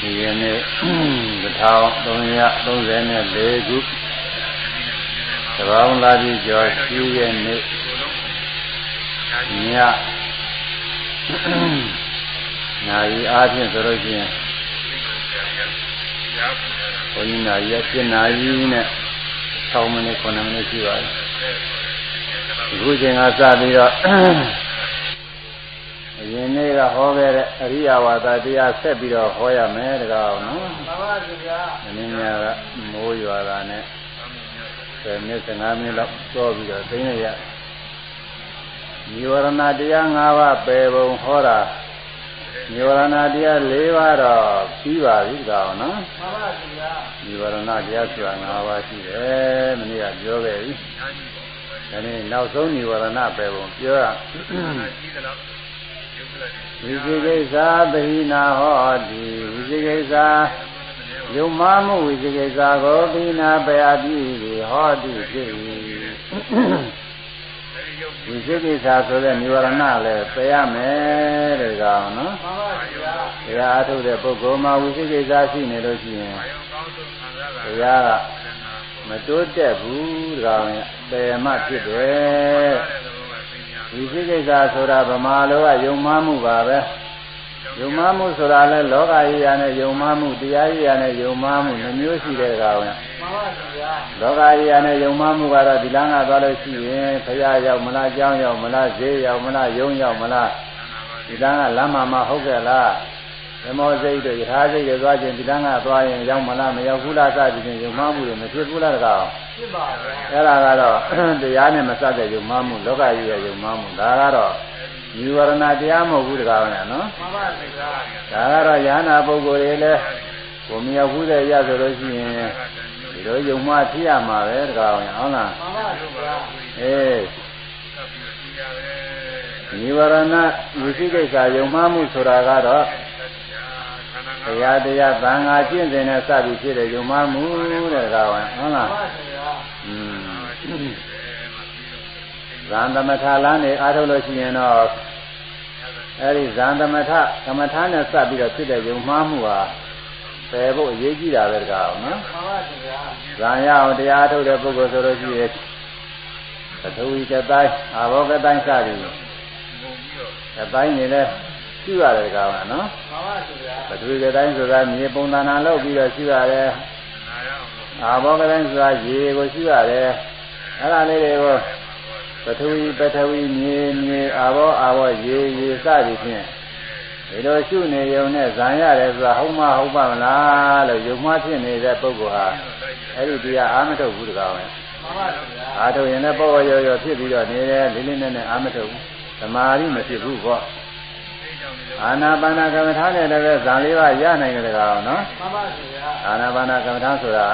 ဒီရနေ့1334ခုသဘောင်းလာပြီးကျော်ရှိရဲ့နေ့ညနာရီအားဖြင့်ဆိုလို့ရှိရင်ဘုန်းကြီးနာရီအဖြစ်နာရီနဲ့6မိနစ်9မိနစ်ရှိပါတယ်အခုချိန်ကစပြီးတော့ အရင်နေ့ကဟောခဲ့တဲ့အရိယဝါဒတရားဆက်ပြီးတော့ဟောရမယ်တကားနော်မှန်ပါဗျာ။ဒီနေ့ကမိုးရွာတာနဲ့10မိနစ်15မိနစ်လောက်သောပြီးတော့သိနေရနိဝရဏတရား5ပါးပယ်ပုံဟောတာနိဝရဏတရား၄ပါးတော့ပြီးပါပြီတကားနော်မှန်ပါဗျာ။နိဝရဏတရားဆိုတာ5ပါးရှိတယ်မနေ့ကပြောခဲ့ပြီ။ဒါနဲ့နောက်ဆုံးနိဝရဏပယ်ပုံပြောရ ဝိသိကိစ္စသဟိနာဟောတိဝိသိကိစ္စယုံမမှုဝိသိကိစ္စကိုသဟိနာပယတိဟောတိဖြစ်၏ဝိသိကိစ္စဆိုတဲ့និဝရဏလည်းပယ်ရမယ်တဲ့ကောင်နော်မှန်ပါဗျာတရားအထုတ်တဲ့ပုဂ္ဂိုလ်မှာဝိသိကိစ္စရှိနေလို့ရှိရင်တရားကမတိုးတက်ဘူးတကောင်ပယ်မှဖြစ်တယ် ဒီစိကိစ္စဆိုတာဗမာလိုကယုံမှမှုပါပဲယုံမှမှုဆိုတာလဲလောကကြီးရနဲ့ယုံမှမှုတရားကြီးရနဲ့ယုံမှမှုနှမျိုးရှိတဲ့ကောင်မှန်ပါဗျာလောကကြီးရနဲ့ယုံမှမှုကတော့ဒီလမ်းကသွားလို့ရှိရင်ဖရာရောက်မလားကြောင်းရောက်မလားဈေးရောက်မလားယုံရောက်မလားဒီလမ်းကလမ်းမှာမဟုတ်ကြလားဓမ္မောစိတ်တို့ယထာစိတ်တွေသွားခြင်းဒီလမ်းကသွားရင်ရောက်မလားမရောက်ဘူးလားစသည်ဖြင့်ယုံမှမှုတွေမဖြစ်ဘူးလားတကား ဖြစ်ပါဗျာအဲ့ဒါကတော့တရားနဲ့မစတဲ့ယုံမှမှုလောကကြီးရဲ့ယုံမှမှုဒါကတော့နိဝရဏတရားမဟုတ်ဘူးတကားဗျာနော်မှန်ပါဗျာဒါကတော့ယ ahanan ပုဂ္ဂိုလ်တွေလည်းကိုမရောက်ဘူးတဲ့ရဆိုလို့ရှိရင်ဒီလိုယုံမှဖြစ်ရမှာပဲတကားဗျာဟုတ်လားမှန်ပါဗျာအေးနိဝရဏဝိသိကိစ္စယုံမှမှုဆိုတာကတော့တရားတရားသံဃာကျင့်စဉ်နဲ့စပြီးဖြစ်တဲ့ယုံမှမှုတဲ့ကောင်ဟုတ်လားอืม ဇန်သမထလမ်းနေအားထုတ်လို့ရှိရင်တော့အဲဒီဇန်သမထကမ္မထာနဲ့စပ်ပြီးတော့ဖြစ်တဲ့ယုံမှားမှုဟာပယ်ဖို့အရေးကြီးတာပဲတကားနော်မှန်ပါဗျာဇန်ရအောင်တရားထုတ်တဲ့ပုဂ္ဂိုလ်ဆိုလို့ရှိရင်သထဝီကတိုင်းအာဘောကတိုင်းစသည်ကတိုင်းနေလဲရှိရတယ်ကောင်နော်မှန်ပါဗျာသထဝီကတိုင်းဆိုတာမြေပုံသဏ္ဍာန်လောက်ပြီးတော့ရှိရတယ်အာဘောကတိုင်းဆိုတာရေကိုရှိရတယ် အဲ့ဒါလေးတွေကိုပထဝီပထဝီမြေမြေအာဘောအာဘောရေရေစသည်ဖြင့်ဒီလိုရှုနေုံနဲ့ဇံရတယ်ဆိုတာဟုတ်မဟုတ်ပါမလားလို့ယုံမှဖြစ်နေတဲ့ပုဂ္ဂိုလ်ဟာအဲ့ဒီတရားအာမထုတ်ဘူးတကားပဲအာထုတ်ရင်လည်းပေါ်ပေါ်ရောရောဖြစ်ပြီးတော့နေတယ်လေးလေးနက်နက်အာမထုတ်ဘူးသမာဓိမဖြစ်ဘူးပေါ့အာနာပါနာကမ္မထာနဲ့လည်းဇံလေးပါးရနိုင်တယ်တကားနော်မှန်ပါဗျာအာနာပါနာကမ္မထာဆိုတာ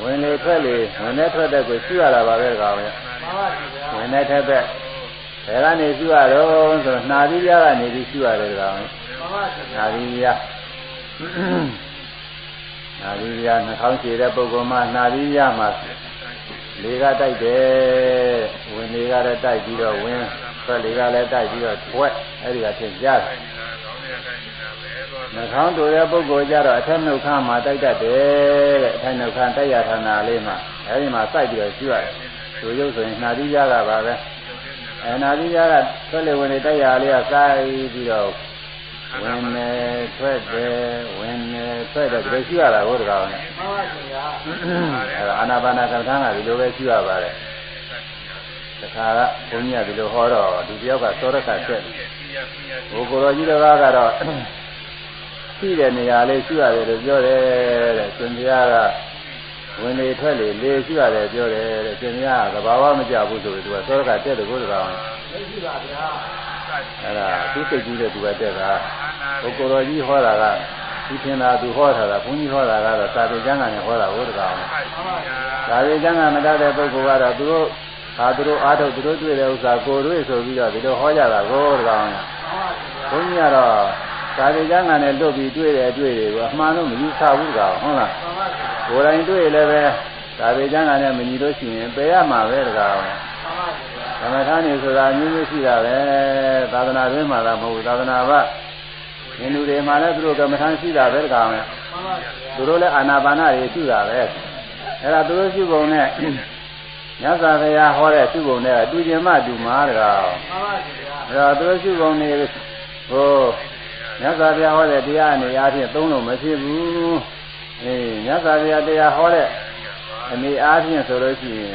ဝင်လေထွက်လေဝင်နဲ့ထွက်တဲ့ကိုရှိရတာပါပဲကောင်ဗျဝင်နဲ့ထွက်တဲ့ဘယ်ကနေရှိရတော့ဆိုနှာသီးပြားကနေပြီးရှိရတယ်ကောင်နှာသီးပြားနှာသီးပြားနှာခေါင်းခြေတဲ့ပုဂ္ဂိုလ်မှနှာသီးပြားမှာလေကတိုက်တယ်ဝင်လေကလည်းတိုက်ပြီးတော့ဝင်ထွက်လေကလည်းတိုက်ပြီးတော့ထွက်အဲ့ဒီကသင်ကြားတယ် နှာခေါင်းတူတဲ့ပုဂ္ဂိုလ်ကြတော့အထက်နှုတ်ခမ်းမှာတိုက်တတ်တယ်တဲ့အထက်နှုတ်ခမ်းတိုက်ရဌာနလေးမှာအဲဒီမှာစိုက်ပြီးတော့ရှိရတယ်သူရုပ်ဆိုရင်နှာသီးရတာပါပဲအဲနှာသီးရကထွက်လေဝင်လေတိုက်ရလေးကစိုက်ပြီးတော့ဝင်နေထွက်တယ်ဝင်နေထွက်တယ်ဒီလိုရှိရတာဟုတ်တကားနဲ့မှန်ပါဗျာအဲဒါအာနာပါနာကမ္ဘာကဒီလိုပဲရှိရပါတယ်တခါကဘုန်းကြီးကဒီလိုဟောတော့ဒီတယောက်ကသောရကဆက်ဘုကိုယ်တော်ကြီးတော်ကတော့ ရှိတဲ့နေရာလေးရှိရတယ်လို့ပြောတယ်တဲ့ရှင်ဘုရားကဝင်လေထွက်လေလေရှိရတယ်ပြောတယ်တဲ့ရှင်ဘုရားကဘာဝမကြဘူးဆိုပြီးသူကသောရကတက်တယ်ကိုတကောင်မရှိပါဗျာအဲ့ဒါသူစိတ်ကြီးတဲ့သူကတက်တာဘုကိုယ်တော်ကြီးဟောတာကဒီထင်တာသူဟောတာကဘုန်းကြီးဟောတာကတော့သာပေကျမ်းဂန်နဲ့ဟောတာဟုတ်တကောင်သာပေကျမ်းဂန်မတတ်တဲ့ပုဂ္ဂိုလ်ကတော့သူတို့ဟာသူတို့အားထုတ်သူတို့တွေ့တဲ့ဥစ္စာကိုယ်တွေ့ဆိုပြီးတော့ဒီလိုဟောကြတာကိုတကောင်ဘုန်းကြီးကတော့ သာဝေကျမ်းကနဲ့လွတ်ပြီးတွေ့တယ်တွေ့တယ်ကအမှန်တော့မယူဆဘူးကောင်ဟုတ်လားကိုယ်တိုင်တွေ့လည်းပဲသာဝေကျမ်းကနဲ့မညီလို့ရှိရင်ပယ်ရမှာပဲတကောင်သမထနေဆိုတာမျိုးမျိုးရှိတာပဲသာသနာ့တွင်မှာလားမဟုတ်သာသနာ့ဘဟိန္ဒူတွေမှာလည်းသူတို့ကမ္မထမ်းရှိတာပဲတကောင်ပဲသူတို့လည်းအာနာပါနတွေရှိတာပဲအဲ့ဒါသူတို့ရှိပုံနဲ့မြတ်စွာဘုရားဟောတဲ့ရှိပုံနဲ့တူကျင်မှတူမှာတကောင်အဲ့တော့သူတို့ရှိပုံတွေဟို မြတ်စွာဘုရားဟောတဲ့တရားအနေအားဖြင့်သုံးလို့မဖြစ်ဘူးအေးမြတ်စွာဘုရားတရားဟောတဲ့အနေအားဖြင့်ဆိုလို့ရှိရင်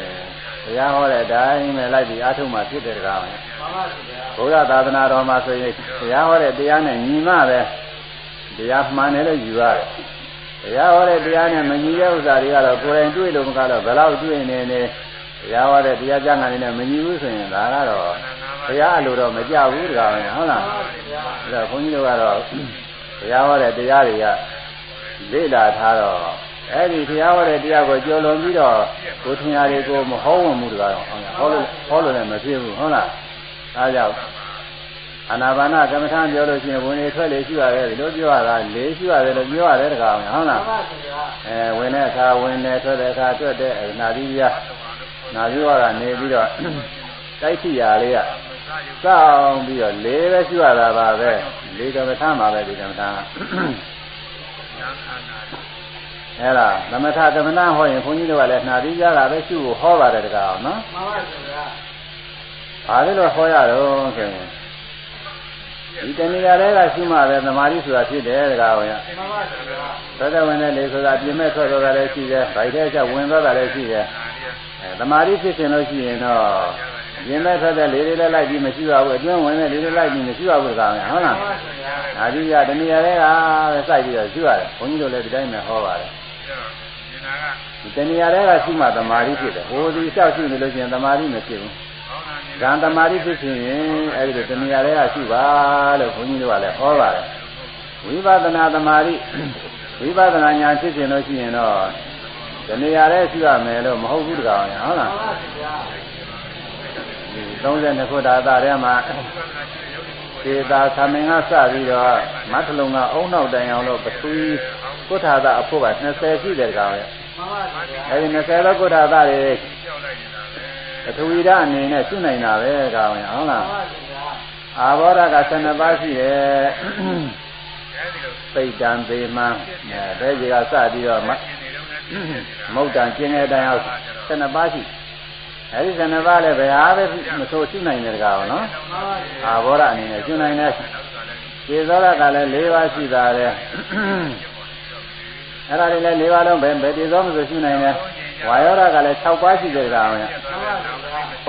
ဘုရားဟောတဲ့အတိုင်းပဲလိုက်ပြီးအားထုတ်မှဖြစ်တဲ့ကောင်ပဲဘုရားသာသနာတော်မှာဆိုရင်ဘုရားဟောတဲ့တရားနဲ့ညီမှပဲတရားမှန်တယ်လို့ယူရတယ်။တရားဟောတဲ့တရားနဲ့မညီတဲ့ဥစ္စာတွေကတော့ကိုယ်တိုင်တွေ့လို့မကတော့ဘယ်တော့တွေ့နေနေ တရားဟောတဲ့တရားကျမ်းဂန်တွေနဲ့မညီဘူးဆိုရင်ဒါကတော့ဘုရားအလိုတော့မကြဘူးတကားပဲဟုတ်လား။အဲဒါဘုန်းကြီးတို့ကတော့ဘုရားဟောတဲ့တရားတွေကလေ့လာထားတော့အဲ့ဒီတရားဟောတဲ့တရားကိုကြော်လွန်ပြီးတော့ကိုထင်ရတွေကိုမဟောဝင်မှုတကားတော့ဟောလို့ဟောလို့လည်းမဖြစ်ဘူးဟုတ်လား။ဒါကြောင့်အနာဘာနာကမ္မထာပြောလို့ရှိရင်ဝင်နေထွက်လေရှိရတယ်ဒီလိုပြောရတာလေးရှိရတယ်လို့ပြောရတယ်တကားဟုတ်လားအဲဝင်တဲ့အခါဝင်တယ်ထွက်တဲ့အခါထွက်တဲ့နာသီးပြ နာသီးဝါကနေပြီးတော့တိုက်စီရာလေးကစောင်းပြီးတော့လေးပဲရှိရတာပါပဲလေးကမ္မထာမှာပဲဒီကမ္မထာအဲ့ဒါသမထကမ္မနာဟောရင်ဘုန်းကြီးတို့ကလည်းနှာပြီးကြတာပဲရှုဖို့ဟောပါတယ်တကားနော်မှန်ပါဗျာဘာလို့လို့ဟောရတော့ဆိုရင်ဒီတဏှာတွေကရှိမှပဲသမာဓိဆိုတာဖြစ်တယ်တကားဝင်ရမှန်ပါဗျာသက်သက်ဝင်တဲ့လေဆိုတာပြင်မဲ့ထွက်သွားတာလည်းရှိတယ်ဗိုက်ထဲကျဝင်သွားတာလည်းရှိတယ်အဲ သမာဓိဖြစ်ခြင်းလို့ရှိရင်တော့ပြင်မဲ့ထွက်တဲ့လေတွေလည်းလိုက်ပြီးမရှိပါဘူးအတွင်းဝင်တဲ့လေတွေလိုက်ပြီးမရှိပါဘူးတကားဝင်ဟုတ်လားအာဒီကတဏှာတွေကပဲစိုက်ပြီးတော့ရှိရတယ်ဘုန်းကြီးတို့လည်းဒီတိုင်းပဲဟောပါတယ်ဒီတဏှာတွေကရှိမှသမာဓိဖြစ်တယ်ဟိုဒီလျှောက်ရှိနေလို့ရှိရင်သမာဓိမဖြစ်ဘူးကံသမာဓိဖြစ်ခြင်းရင်အဲဒီလိုတဏှာတွေကရှိပါလို့ဘုန်းကြီးတို့ကလည်းဟောပါတယ်ဝိပဿနာသမာဓိဝိပဿနာဉာဏ်ဖြစ်ခြင်းလို့ရှိရင်တော့ တဏှာတွေရှိရမယ်လို့မဟုတ်ဘူးတကောင်ဟုတ်လား32ခုဓာတ်ထဲမှာသေတာသမင်ကစပြီးတော့မတ်ထလုံးကအုံနောက်တိုင်အောင်လို့ပသူကုဋ္ဌာသအဖို့က20ရှိတယ်ကောင်ရဲ့အဲဒီ20သောကုဋ္ဌာသတွေပထဝီဓာတ်အနေနဲ့ရှုနိုင်တာပဲကောင်ရဲ့ဟုတ်လားအာဘောဓက12ပါးရှိတယ်သိတံသေးမှန်းအဲဘဲကြီးကစပြီးတော့ မုတ်တံကျင်းတဲ့တိုင်အောင်12ပါးရှိအဲဒီ12ပါးလည်းဘယ်ဟာပဲမဆိုရှုနိုင်တယ်ကောင်နော်အာဘောဓအနေနဲ့ရှုနိုင်တယ်ခြေသောရကလည်း၄ပါးရှိတာလေအဲ့ဒါတွေလည်း၄ပါးလုံးပဲဘယ်တည်သောမဆိုရှုနိုင်တယ်ဝါယောဓကလည်း6ပါးရှိတယ်ကောင်ဗျ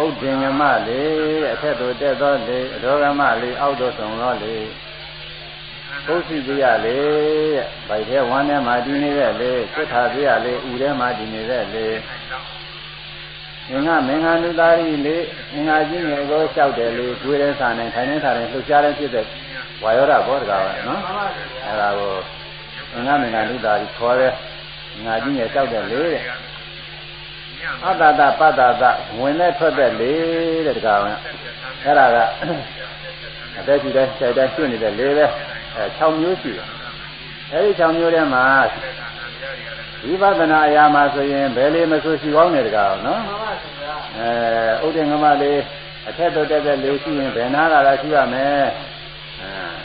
ဥဒ္ဒင်္ဂမလေးတဲ့အထက်သို့တက်သောလေးအရောဂမလေးအောက်သို့ဆုံးသောလေး ပုသိတိယလေးတဲ့ဗိုက်ထဲဝမ်းထဲမှာတည်နေတဲ့လေးသစ္စာတိယလေးဥထဲမှာတည်နေတဲ့လေးငင်္ဂမင်္ဂနုသားရီလေးငင်္ဂကြီးငယ်ကိုလျှောက်တယ်လေးကျွေးတဲ့စာနဲ့ထိုင်တဲ့စာနဲ့လှုပ်ရှားတဲ့ဖြစ်တဲ့ဝါယောဓဘောတကားပဲနော်အဲ့ဒါကိုငင်္ဂမင်္ဂနုသားရီခေါ်တဲ့ငါကြီးငယ်လျှောက်တယ်လေးတဲ့အတ္တတပတ္တတဝင်နဲ့ထွက်တဲ့လေးတဲ့တကားပဲအဲ့ဒါကအသက်ကြီးတိုင်းခြေတိုင်းကျွနေတဲ့လေးပဲ အဲ6မျိုးရှိတယ်အဲဒီ6မျိုးထဲမှာဝိပဿနာအရာမှာဆိုရင်ဘယ်လေးမဆိုရှိကောင်းတယ်တကားနော်အဲဥဒ္ဒေငမလေးအထက်တော့တက်တဲ့လေးရှိရင်ဘယ်နာလာတာရှိရမယ်အဲ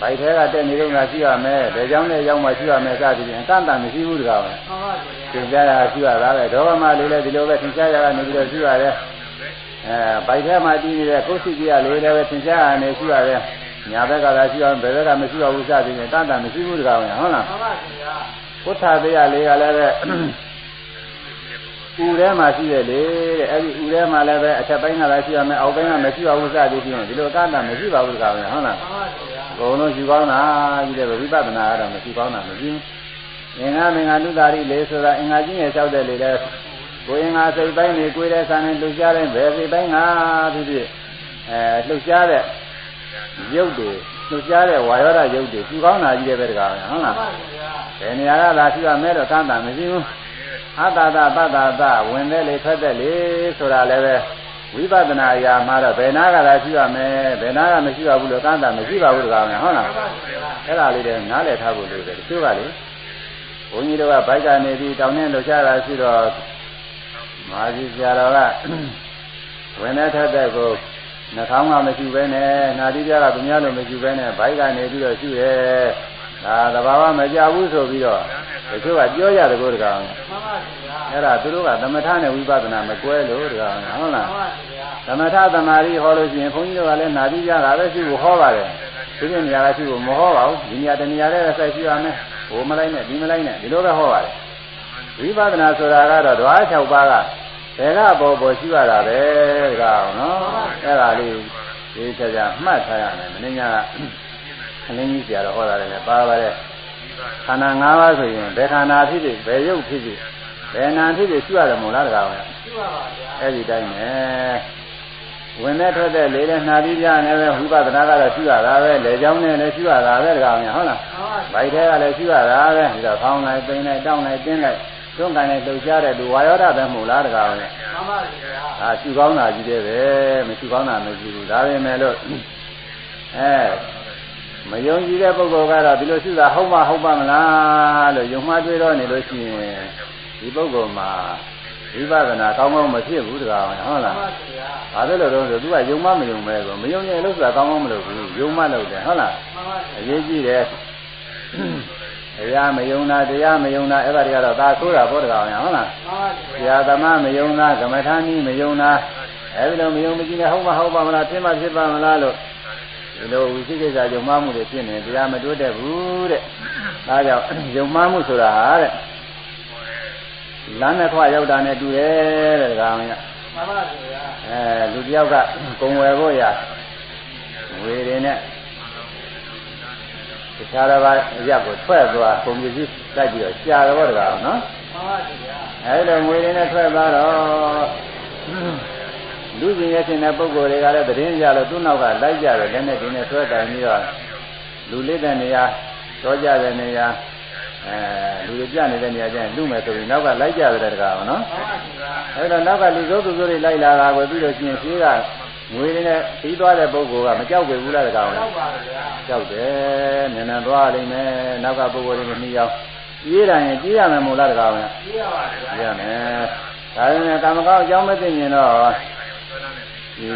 ဗိုက်ထဲကတက်နေတော့ငါရှိရမယ်ဘယ်ကြောင်းနဲ့ရောက်မှရှိရမယ်စသည်ဖြင့်အကန့်အသတ်မရှိဘူးတကားပဲသင်ကြားရရှိရတာပဲဒေါဂမလေးလည်းဒီလိုပဲသင်ကြားရကနေပြီးတော့ရှိရတယ်အဲဗိုက်ထဲမှာတည်နေတဲ့ကိုယ်စီကြီးကလေးလည်းပဲသင်ကြားရနေရှိရတယ် ညာဘက်ကသာရှိအောင်ဘယ်ဘက်ကမရှိအောင်ဥစ္စာတွေနဲ့တန်တန်မရှိဘူးတကောင်ရဟုတ်လားမှန်ပါဗျာဘုထာတရားလေးကလည်းပဲဥထဲမှာရှိတယ်လေတဲ့အဲ့ဒီဥထဲမှာလည်းပဲအထက်ပိုင်းကလည်းရှိရမယ်အောက်ပိုင်းကမရှိပါဘူးစသည်ဖြင့်ဒီလိုအကန့်အသတ်မရှိပါဘူးတကောင်ဟုတ်လားမှန်ပါဗျာဘုံလုံးယူကောင်းတာကြီးတယ်ဝိပဿနာကတော့မရှိကောင်းတာမရှိဘူးအင်္ဂါမင်္ဂလူတာရီလေဆိုတာအင်္ဂါချင်းရဲ့လျှောက်တဲ့လေလဲကိုအင်္ဂါစိတ်ပိုင်းတွေကိုယ်တဲ့ဆန်နဲ့လှူရှားတဲ့ဘယ်စိတ်ပိုင်းကဖြစ်ဖြစ်အဲလှူရှားတဲ့ ရုပ်တွေလှုပ်ရှားတဲ့ဝါယောဓရုပ်တွေသူကောင်းတာကြီးတယ်ပဲတကားပဲဟုတ်လားဘယ်နေရာကလာရှိရမဲတော့ကန့်တာမရှိဘူးအတ္တတပတ္တတဝင်တဲ့လေထွက်တဲ့လေဆိုတာလည်းပဲဝိပဿနာအရာမှာတော့ဘယ်နာကလာရှိရမယ်ဘယ်နာကမရှိပါဘူးလို့ကန့်တာမရှိပါဘူးတကားပဲဟုတ်လားအဲ့ဒါလေးတွေနားလည်ထားဖို့လိုတယ်တချို့ကလေဘုန်းကြီးတို့ကဘိုက်ကနေပြီးတောင်းနဲ့လှုပ်ရှားတာရှိတော့မာကြီးဆရာတော်ကဝင်တဲ့ထက်တဲ့ကို နှာခေါင်းကမရှိဘဲနဲ့နာတိပြကသူများလိုမရှိဘဲနဲ့ဘိုက်ကနေပြီးတော့ရှိတယ်ဒါသဘာဝမကြဘူးဆိုပြီးတော့တချို့ကပြောကြတယ်ကိုတကောင်မှန်ပါဗျာအဲ့ဒါသူတို့ကသမထနဲ့ဝိပဿနာမကွဲလို့တကောင်ဟုတ်လားမှန်ပါဗျာသမထသမารီဟောလို့ရှိရင်ဘုန်းကြီးတို့ကလည်းနာတိပြကပဲရှိဖို့ဟောပါတယ်ဒီပြနေရာကရှိဖို့မဟောပါဘူးဒီနေရာတနေရာလေးစိုက်ရှိရမယ်ဟိုမလိုက်နဲ့ဒီမလိုက်နဲ့ဒီလိုပဲဟောပါတယ်ဝိပဿနာဆိုတာကတော့ဓဝါ6ပါးက ဘယ်ကပေါ်ပေါ်ရှိရတာပဲကောင်နော်အဲ့ဒါလေးဒီချက်ချာမှတ်ထားရမယ်မင်းညာကအလင်းကြီးဆရာတော်ဟောတာလည်းပါပါတယ်ခန္ဓာ၅ပါးဆိုရင်ဘယ်ခန္ဓာဖြစ်ဖြစ်ဘယ်ရုပ်ဖြစ်ဖြစ်ဘယ်နာဖြစ်ဖြစ်ရှိရတယ်မို့လားတကားပဲရှိပါပါဗျာအဲ့ဒီတိုင်းပဲဝင်တဲ့ထွက်တဲ့လေးတဲ့နှာပြီးပြနေပဲဝိပဿနာကတော့ရှိရတာပဲလေချောင်းနဲ့လည်းရှိရတာပဲတကားပဲဟုတ်လားဗိုက်ထဲကလည်းရှိရတာပဲဒီတော့ဖောင်းလိုက်ပိန်လိုက်တောင်းလိုက်တင်းလိုက် တွန်းကန်နဲ့လှုပ်ရှားတဲ့လူဝါယောဓပဲမို့လားတကားပဲမှန်ပါဗျာအာရှုကောင်းတာကြီးတယ်ပဲမရှိကောင်းတာမရှိဘူးဒါပဲမဲ့လို့အဲမယုံကြည်တဲ့ပုဂ္ဂိုလ်ကတော့ဒီလိုရှိတာဟုတ်မဟုတ်ပါမလားလို့ယုံမှတွေးတော့နေလို့ရှိရင်ဒီပုဂ္ဂိုလ်မှာဝိပဿနာကောင်းကောင်းမဖြစ်ဘူးတကားဟုတ်လားမှန်ပါဗျာဘာလို့လဲတော့ဆိုသူကယုံမှမယုံပဲဆိုမယုံရင်လို့ဆိုတာကောင်းကောင်းမလုပ်ဘူးယုံမှလုပ်တယ်ဟုတ်လားမှန်ပါဗျာအရေးကြီးတယ် တရားမယုံတာတရားမယုံတာအဲ့ဒါတွေကတော့သာဆိုးတာဘောတကောင်ရဟုတ်လားမှန်ပါဗျာဆရာသမားမယုံတာကမ္မထာနည်းမယုံတာအဲ့ဒီလိုမယုံမကြည့်နဲ့ဟုတ်မဟုတ်ပါမလားဖြစ်မဖြစ်ပါမလားလို့ဒီလိုဝိသိကိစ္စယုံမှမှုတွေဖြစ်နေတရားမတိုးတက်ဘူးတဲ့ဒါကြောင့်ယုံမှမှုဆိုတာဟာတဲ့လမ်းနဲ့ခွရောက်တာနဲ့တူတယ်တဲ့ကောင်ရမှန်ပါဗျာအဲလူတယောက်ကကုံဝယ်ဖို့ရဝေတွေနဲ့ တခြားတစ်ပါးအရက်ကိုထွက်သွားပုံပစ္စည်းတိုက်ပြီးတော့ရှာတော့တကားနော်မှန်ပါဗျာအဲလိုငွေတွေနဲ့ထွက်သွားတော့လူကျင်ရဲ့ရှင်တဲ့ပုဂ္ဂိုလ်တွေကလည်းသတင်းကြလို့သူ့နောက်ကလိုက်ကြတယ်လက်နဲ့ဒီနဲ့ဆွဲတိုင်ပြီးတော့လူလေးတဲ့နေရာတော့ကြတဲ့နေရာအဲလူတွေပြနေတဲ့နေရာကျရင်လူမယ်ဆိုပြီးနောက်ကလိုက်ကြတယ်တကားနော်အဲဒါနောက်ကလူစိုးသူစိုးတွေလိုက်လာတာကိုပြီးတော့ရှင်ရှိက ငွေတွေနဲ့ပြီးသွားတဲ့ပုဂ္ဂိုလ်ကမကြောက်ဘူးလားတကောင်ကြောက်ပါဗျာကြောက်တယ်နည်းနည်းသွားလိမ့်မယ်နောက်ကပုဂ္ဂိုလ်တွေမနှီးအောင်ပြေးတယ်ရင်ပြေးရမယ်မို့လားတကောင်ပြေးရပါဗျာပြေးရမယ်ဒါပေမဲ့ကာမကောင်းအကြောင်းမသိရင်တော့ဒီ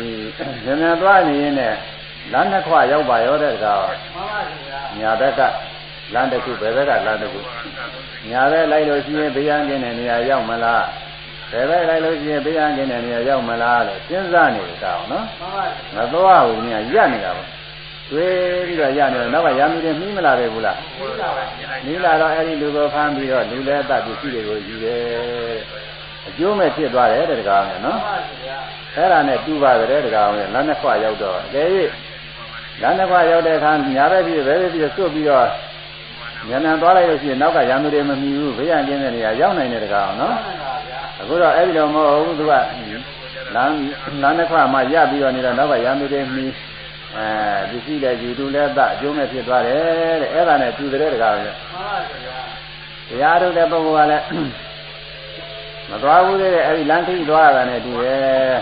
နည်းနည်းသွားနေရင်လည်းလမ်းတစ်ခွရောက်ပါရောတဲ့ကောင်မှန်ပါဗျာညာဘက်ကလမ်းတစ်ခုဘယ်ဘက်ကလမ်းတစ်ခုညာဘက်လိုက်လို့ရှိရင်ဘေးရန်ကင်းတဲ့နေရာရောက်မလား ဘယ်ပဲလိုက်လို့ရှိရင်ဘေးရန်ကင်းတဲ့နေရာရောက်မလားလို့စဉ်းစားနေတာအောင်နော်မသွားဘူးညရက်နေတာပေါ့တွေးပြီးတော့ရနေတော့နောက်ကရာမီတွေမှီးမလာပဲဘူးလားမှီးလာတော့အဲ့ဒီလူကိုဖမ်းပြီးတော့လူလဲတတ်ပစ္စည်းတွေကိုယူတယ်အကျိုးမဲ့ဖြစ်သွားတယ်တဲ့တကားနဲ့နော်အဲ့ဒါနဲ့တူပါတယ်တကားနဲ့လမ်းနှစ်ခွရောက်တော့တကယ်၍လမ်းနှစ်ခွရောက်တဲ့အခါညာဘက်ပြီးဘဲဘက်ပြီးစွတ်ပြီးတော့ ဉာဏ်သွားလိုက်လို့ရှိရင်နောက်ကရာမီတွေမမှီဘူးဘေးရန်ကင်းတဲ့နေရာရောက်နိုင်တယ်တကားနော်အခုတော့အဲ့ဒီတော့မဟုတ်ဘူးသူကလမ်းလမ်းတစ်ခါမှရပြီးတော့နေတော့နောက်ကရံသူတွေမီအဲပစ္စည်းလည်းယူတူလည်းသအကျိုးမဲ့ဖြစ်သွားတယ်တဲ့အဲ့ဒါနဲ့တူတဲ့တကားပဲမှန်ပါဗျာတရားထုတ်တဲ့ပုဂ္ဂိုလ်ကလည်းမသွားဘူးတဲ့အဲ့ဒီလမ်းခိသွားတာနဲ့တူတယ်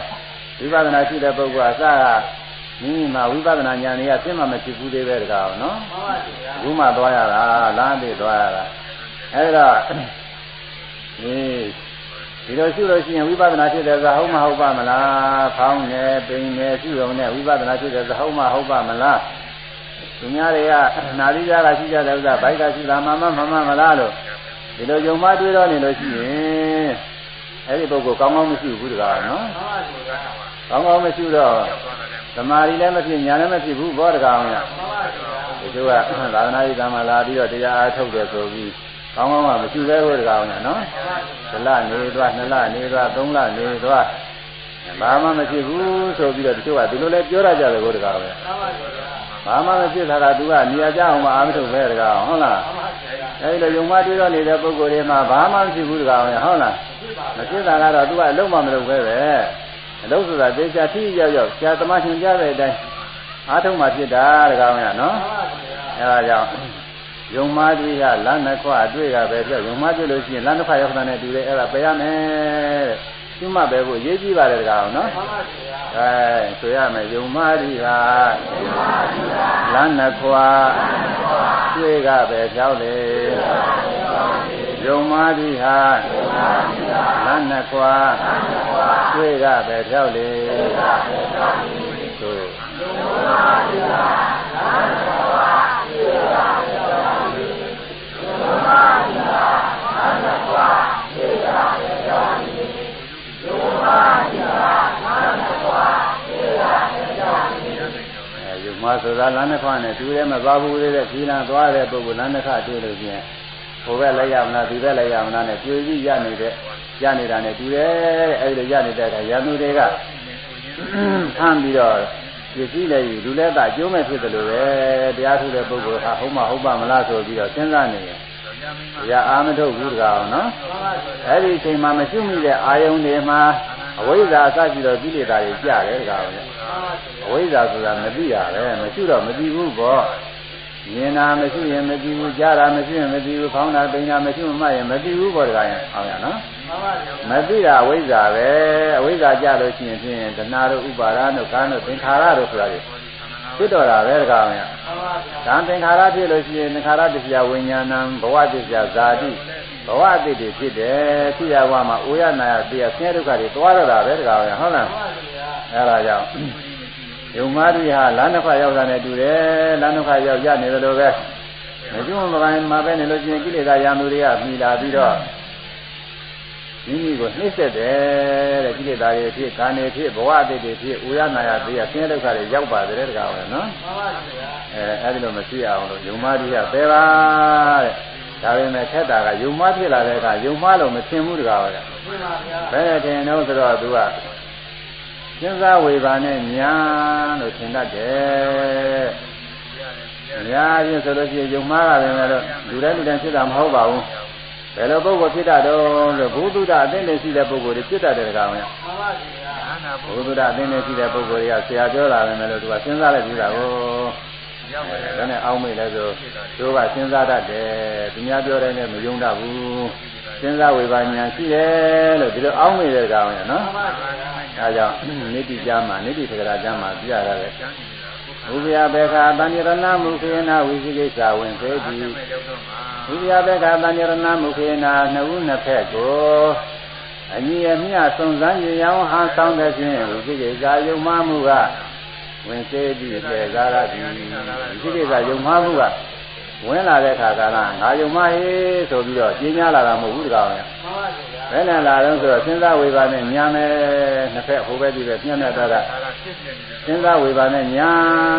ဝိပဿနာရှိတဲ့ပုဂ္ဂိုလ်ကအစက မိမိမှာဝိပဿနာဉာဏ်တွေကသိမှမဖြစ်ဘူးသေးပဲတကားနော်မှန်ပါဗျာအခုမှသွားရတာလမ်းသေးသွားရတာအဲ့ဒါဒီဒီလိုရှုလို့ရှိရင်ဝိပဿနာဖြစ်တယ်ဆိုဟုတ်မဟုတ်ပါမလားဖောင်းနေပိန်နေရှုရုံနဲ့ဝိပဿနာဖြစ်တယ်ဆိုဟုတ်မဟုတ်ပါမလားသူများတွေကနာသီးကြတာရှိကြတဲ့ဥစ္စာဘိုက်ကရှိတာမှမမှမမလားလို့ဒီလိုယုံမတွေးတော့နေလို့ရှိရင်အဲ့ဒီပုဂ္ဂိုလ်ကောင်းကောင်းမရှိဘူးတကားနော် ကောင်းကောင်းမရှိတော့သမာဓိလည်းမဖြစ်ညာလည်းမဖြစ်ဘူးဘောတကားအောင်ရဒီလိုကသာသနာ့ရေးကံမှာလာပြီးတော့တရားအားထုတ်တယ်ဆိုပြီးကောင်းကောင်းမှမရှိသေးဘူးတကောင်နဲ့နော်ဒလနေသွားနှစ်လနေသွားသုံးလနေသွားဘာမှမဖြစ်ဘူးဆိုပြီးတော့တချို့ကဒီလိုလဲပြောရကြတယ်ကိုတကောင်ပဲဘာမှမဖြစ်တာကသူကနေရာကြအောင်မအားမထုတ်ပဲတကောင်ဟုတ်လားအဲဒီလိုယုံမတွေးတော့နေတဲ့ပုဂ္ဂိုလ်တွေမှာဘာမှမဖြစ်ဘူးတကောင်ပဲဟုတ်လားမဖြစ်တာကတော့သူကအလုံးမမလုပ်ပဲပဲ အလုံးဆိုတာသေချာထိရောက်ရောက်ဆရာသမားရှင်ကြားတဲ့အတိုင်းအားထုတ်မှဖြစ်တာတကောင်ရနော်အဲဒါကြောင့်ယုံမာတိကလမ်းနှစ်ခွအတွေ့ကပဲပြောယုံမာတွေ့လို့ရှိရင်လမ်းနှစ်ခွရောက်တာနဲ့တူတယ်အဲ့ဒါပယ်ရမယ်တဲ့သူမှပဲဖို့ရေးကြည့်ပါတယ်တကားအောင်နော်မှန်ပါဗျာအဲဆိုရမယ်ယုံမာတိကလမ်းနှစ်ခွတွေ့ကပဲကြောက်လေ ယုံမာတိဟာလမ်းနှစ်ခွတွေ့ကပဲကြောက်လေသိုဆိုတာလမ်းတစ်ခွနဲ့တူတယ်မသွားဘူးသေးတဲ့ဒီလမ်းသွားတဲ့ပုဂ္ဂိုလ်လမ်းတစ်ခတွေ့လို့ချင်း ဟိုဘက်လည်းရမလားဒီဘက်လည်းရမလားနဲ့တွေ့ပြီးရနေတဲ့ရနေတာနဲ့တူတယ်အဲဒီလိုရနေတဲ့အခါရန်သူတွေကဖမ်းပြီးတော့ပစ္စည်းလည်းယူလူလည်းသာကျိုးမဲ့ဖြစ်တယ်လို့ပဲတရားထုတဲ့ပုဂ္ဂိုလ်ဟာဟုတ်မှဟုတ်ပါမလားဆိုပြီးတော့စဉ်းစားနေတယ်။ရအာမထုတ်ဘူးတကားအောင်နော်။အဲဒီအချိန်မှာမရှိမိတဲ့အာယုန်တွေမှာအဝိဇ္ဇာအစရှိတော့ကိလေသာတွေကြတယ်တကားအောင်။အဝိဇ္ဇာဆိုတာမသိရပဲမရှိတော့မသိဘူးပေါ့။ မြင်တာမရှိရင်မသိဘူးကြားတာမရှိရင်မသိဘူးဖောင်းတာပိန်တာမရှိမှရင်မသိဘူးပေါ့တကားရင်အောင်ရနော်။မသိတာအဝိဇ္ဇာပဲအဝိဇ္ဇာကြလို့ရှိရင်ဖြင့်တဏှာတို့ဥပါဒာတို့ကာတို့သင်္ခါရတို့ဆိုတာတွေဖြစ်တော်တာပဲတကားရင်။ဒါသင်္ခါရဖြစ်လို့ရှိရင်သင်္ခါရတရားဝိညာဏံဘဝတရားဇာတိဘဝအတိတ်တွေဖြစ်တယ်ဖြစ်ရဘဝမှာအိုရနာရတရားဆင်းရဲဒုက္ခတွေသွားရတာပဲတကားရင်ဟုတ်လား။အဲဒါကြောင့် ယုံမာတိဟာလမ်းတစ်ခါရောက်တာနဲ့တူတယ်လမ်းတစ်ခါရောက်ရနေတယ်လို့ပဲမကျွမ်းမပိုင်းမှာပဲနေလို့ရှိရင်ကိလေသာရံသူတွေကမိလာပြီးတော့မိမိကိုနှိမ့်ဆက်တယ်တဲ့ကိလေသာတွေဖြစ်ကာနေဖြစ်ဘဝအတိတ်တွေဖြစ်ဥရနာယတရားဆင်းရဲဒုက္ခတွေရောက်ပါတယ်တကားပဲနော်မှန်ပါဗျာအဲအဲ့ဒီလိုမရှိအောင်လို့ယုံမာတိကပဲပါတဲ့ဒါပေမဲ့ခက်တာကယုံမဖြစ်လာတဲ့အခါယုံမလို့မထင်ဘူးတကားပဲမှန်ပါဗျာဘယ်နဲ့ထင်တော့ဆိုတော့သူက စဉ်းစားဝေဘာနဲ့ညာလို့ထင်တတ်တယ်။ညာချင်းဆိုလို့ရှိရင်ယုံမှားတာပဲလို့လူတိုင်းလူတိုင်းဖြစ်တာမဟုတ်ပါဘူး။ဘယ်လိုပုဂ္ဂိုလ်ဖြစ်တတ်တော့လို့ဘုသူဒ္ဓအသိဉာဏ်ရှိတဲ့ပုဂ္ဂိုလ်တွေဖြစ်တတ်တယ်ကောင်ဗျာ။မှန်ပါဗျာ။ဘုသူဒ္ဓအသိဉာဏ်ရှိတဲ့ပုဂ္ဂိုလ်တွေကဆရာပြောတာပဲလို့သူကစဉ်းစားလိုက်ပြီးတာကိုဒါနဲ့အောင်းမိလဲဆိုသူကစဉ်းစားတတ်တယ်။သူများပြောတဲ့နဲ့မယုံတတ်ဘူး။ စဉ်းစားဝေဘာညာရှိတယ်လို့ဒီလိုအောင်းမိတဲ့ကောင်ရနော်။အဲကြောင့်နိတိကျမ်းမှာနိတိသက္ကရာကျမ်းမှာပြရတယ်။ဘုရားဘေခာတန်ရဏမုခေနဝိသိကိစ္စဝင်သေးသည်။ဘုရားဘေခာတန်ရဏမုခေနနှစ်ဦးနှစ်ဖက်ကိုအညီအမျှစုံစမ်းကြရအောင်ဟန်ဆောင်တဲ့ဖြင့်ဝိသိကိစ္စယုံမှမှုကဝင်သေးသည်ပြေကားရသည်ဝိသိကိစ္စယုံမှမှုက ဝင်လာတဲ့ခါကလာငါယုံမဟေးဆိုပြီးတော့ကျင်းများလာတာမဟုတ်ဘူးတကောင်ရမှန်ပါဗျာဘယ်နဲ့လာတော့ဆိုတော့စဉ်းစားဝေဘာနဲ့ညာမယ်နှစ်ဖက်ဟိုဘက်ဒီဘက်ပြန့်ပြန့်တာတာစဉ်းစားဝေဘာနဲ့ညာ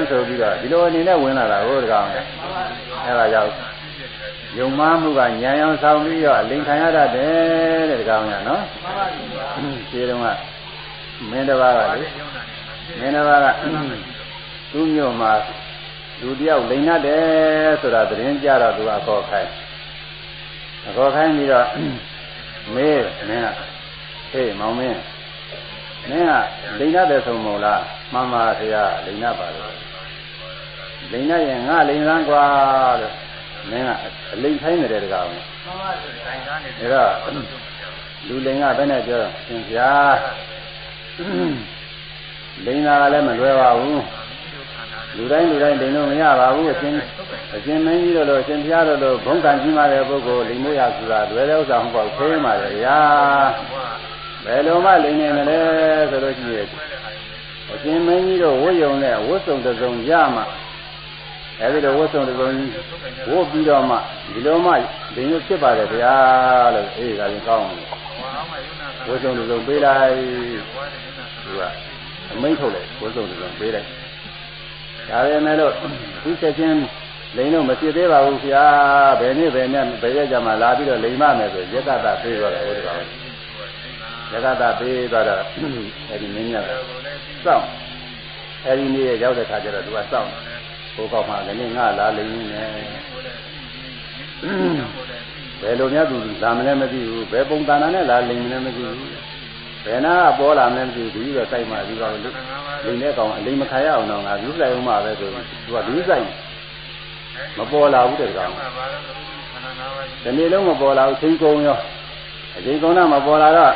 ဆိုပြီးတော့ဒီလိုအနေနဲ့ဝင်လာတာဟုတ်တကောင်ရအဲဒါကြောင့်ယုံမမှုကညာရောင်ဆောင်ပြီးတော့လိန်ခံရတတ်တယ်တဲ့တကောင်ရနော်မှန်ပါဗျာဒီတော့ကမင်းတစ်ပါးကလေမင်းတစ်ပါးကသူ့မြို့မှာ လူတယောက်လိန်တတ်တယ်ဆိုတာသတင်းကြတော့သူကခေါ်ခိုင်းခေါ်ခိုင်းပြီးတော့မေးမင်းကဟေးမောင်မင်းမင်းကလိန်တတ်တယ်ဆိုမို့လားမှန်ပါဆရာလိန်တတ်ပါလို့လိန်တတ်ရင်ငါလိန်သန်းกว่าလို့မင်းကအလိန်ခိုင်းနေတယ်တကားမှန်ပါလိန်သားနေတယ်ဒါတော့လူလိန်ကဘယ်နဲ့ပြောရှင်ဗျာလိန်တာကလည်းမလွယ်ပါဘူး လူတိုင်းလူတိုင်းလိန်လို့မရပါဘူးအရှင်အရှင်မင်းကြီးတို့လိုအရှင်ဘုရားတို့လိုဘုံကံကြီးမာတဲ့ပုဂ္ဂိုလ်လိန်လို့ရဆိုတာလွယ်တဲ့ဥစ္စာမဟုတ်ပါဘူးသေးပါလေဗျာဘယ်လိုမှလိန်နေမလဲဆိုလို့ရှိရင်အရှင်မင်းကြီးတို့ဝတ်ယုံနဲ့ဝတ်စုံတစုံရမှအဲဒီလိုဝတ်စုံတစုံဝတ်ပြီးတော့မှဒီလိုမှလိန်လို့ဖြစ်ပါတယ်ဗျာလို့အေးဒါရင်ကောင်းတယ်ဝတ်စုံတစုံပေးလိုက်သူကအမိန့်ထုတ်လိုက်ဝတ်စုံတစုံပေးလိုက် ဒါပဲမဲ့လို့ဒီချက်ချင်းလိန်တော့မဖြစ်သေးပါဘူးခင်ဗျာဘယ်နေ့ဘယ်နဲ့ဘယ်ရက်ကြမှာလာပြီးတော့လိန်မမယ်ဆိုရက်ကတာပေးတော့တယ်ဟိုတကောင်ရက်ကတာပေးတော့အဲဒီမင်းမြတ်စောင့်အဲဒီနေ့ရောက်တဲ့ခါကျတော့သူကစောင့်ဟိုကောင်မှလည်းငါလာလိန်နေဘယ်လိုများသူလာမလဲမသိဘူးဘယ်ပုံတဏ္ဍာနဲ့လာလိန်မလဲမသိဘူး ဘယ်နာပေါ်လာမလဲမသိဘူးဒီလိုစိုက်မှဒီကောင်လိန်တဲ့ကောင်အလိန်မခံရအောင်တော့ငါယူဆိုင်အောင်မှပဲဆိုသူကဒီဆိုင်မပေါ်လာဘူးတဲ့ကောင်ဒီနေ့လုံးမပေါ်လာဘူးချိန်ကုန်ရောအချိန်ကုန်တော့မပေါ်လာတော့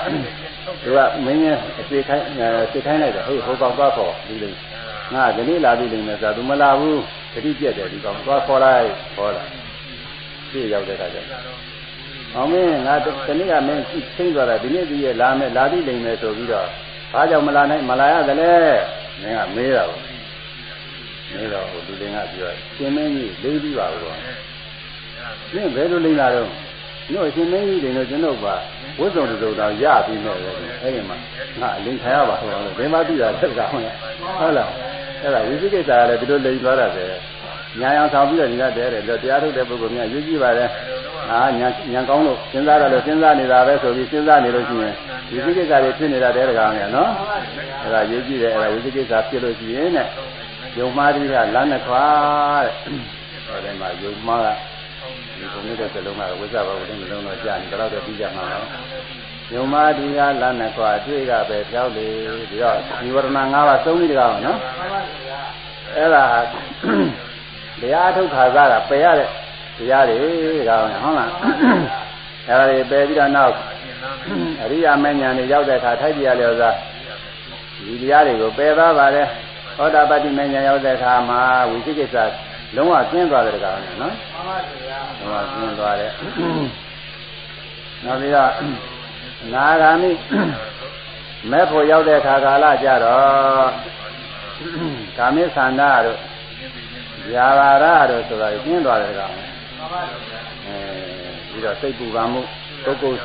သူကမင်းရဲ့အစီခိုင်းစိတ်ခိုင်းလိုက်တော့ဟေးဟိုကောင်သွားခေါ်ဒီလိုငါဒီနေ့လာပြီလိမ့်မယ်ဆိုတော့ तू မလာဘူးတတိပြက်တယ်ဒီကောင်သွားခေါ်လိုက်ခေါ်လာပြည့်ရောက်တဲ့အခါကျ အောင်မင်းငါတနေ့ကမင်းချင်းသွားတာဒီနေ့ဒီရဲ့လာမယ်လာပြီလိမ့်မယ်ဆိုပြီးတော့ဘာကြောင့်မလာနိုင်မလာရသလဲမင်းကမေးတာပေါ့နေတော့ဟိုလူလင်ကပြောရှင်မင်းကြီးလိမ့်ပြီးပါဦးတော့ရှင်းဘယ်လိုလိမ့်လာတော့တို့ရှင်မင်းကြီးတွေတော့ကျွန်တော်ကဝတ်စုံတူတူတော့ရပြီးမဲ့ပဲအဲ့ဒီမှာငါလိမ့်ခံရပါဆိုတော့ဘယ်မှသိတာသက်ကဟုတ်လားဟုတ်လားအဲ့ဒါဝိသိကိစ္စကလည်းဒီလိုလိမ့်သွားတာပဲညာအောင်ဆောင်ပြီးတော့ဒီကတည်းကတရားထုတ်တဲ့ပုဂ္ဂိုလ်များယူကြည့်ပါလေ အာညာညာကောင်းလို့စဉ်းစားရလို့စဉ်းစားနေတာပဲဆိုပြီးစဉ်းစားနေလို့ရှိရင်ဒီသိကိစ္စတွေဖြစ်နေတာတဲ့ကောင်ရနော်အဲ့ဒါယူကြည့်တယ်အဲ့ဒါဝိသိကိစ္စဖြစ်လို့ရှိရင်တဲ့ယုံမာတိကလမ်းနှစ်ခွာတဲ့ဟောတယ်မှာယုံမာကဒီပုံနဲ့တဲ့လုံးကဝိဇ္ဇဘာဝတ္တလုံးတော့ကြာနေတော့တော့ပြီးကြမှာပါယုံမာတိကလမ်းနှစ်ခွာတွေ့ကပဲပြောက်လေပြီးတော့ဒီဝရဏ၅ပါးသုံးပြီးတကောင်နော်အဲ့ဒါတရားထုတ်ခါစားတာပယ်ရတဲ့ တရားတွေကောင်ဟုတ်လားအဲ့ဒါတွေပယ်ပြီးတော့နောက်အရိယာမဉ္ဇဉ်တွေရောက်တဲ့အခါထိုက်ပြရလျော်စားဒီတရားတွေကိုပယ်သွားပါတယ်သောတာပတ္တိမဉ္ဇဉ်ရောက်တဲ့အခါမှာဝိသိကိစ္စလုံးဝကျင်းသွားတယ်ကောင်နော်မှန်ပါဗျာလုံးဝကျင်းသွားတယ်နောက်ပြီးတော့နာဂာမိမဲ့ဖို့ရောက်တဲ့အခါကာလကြတော့ကာမိသန္တာတို့ဇာဘာရတို့ဆိုတာကျင်းသွားတယ်ကောင် အဲပြီးတော့စိတ်ပူပန်မှုပုဂ္ဂိုလ်စ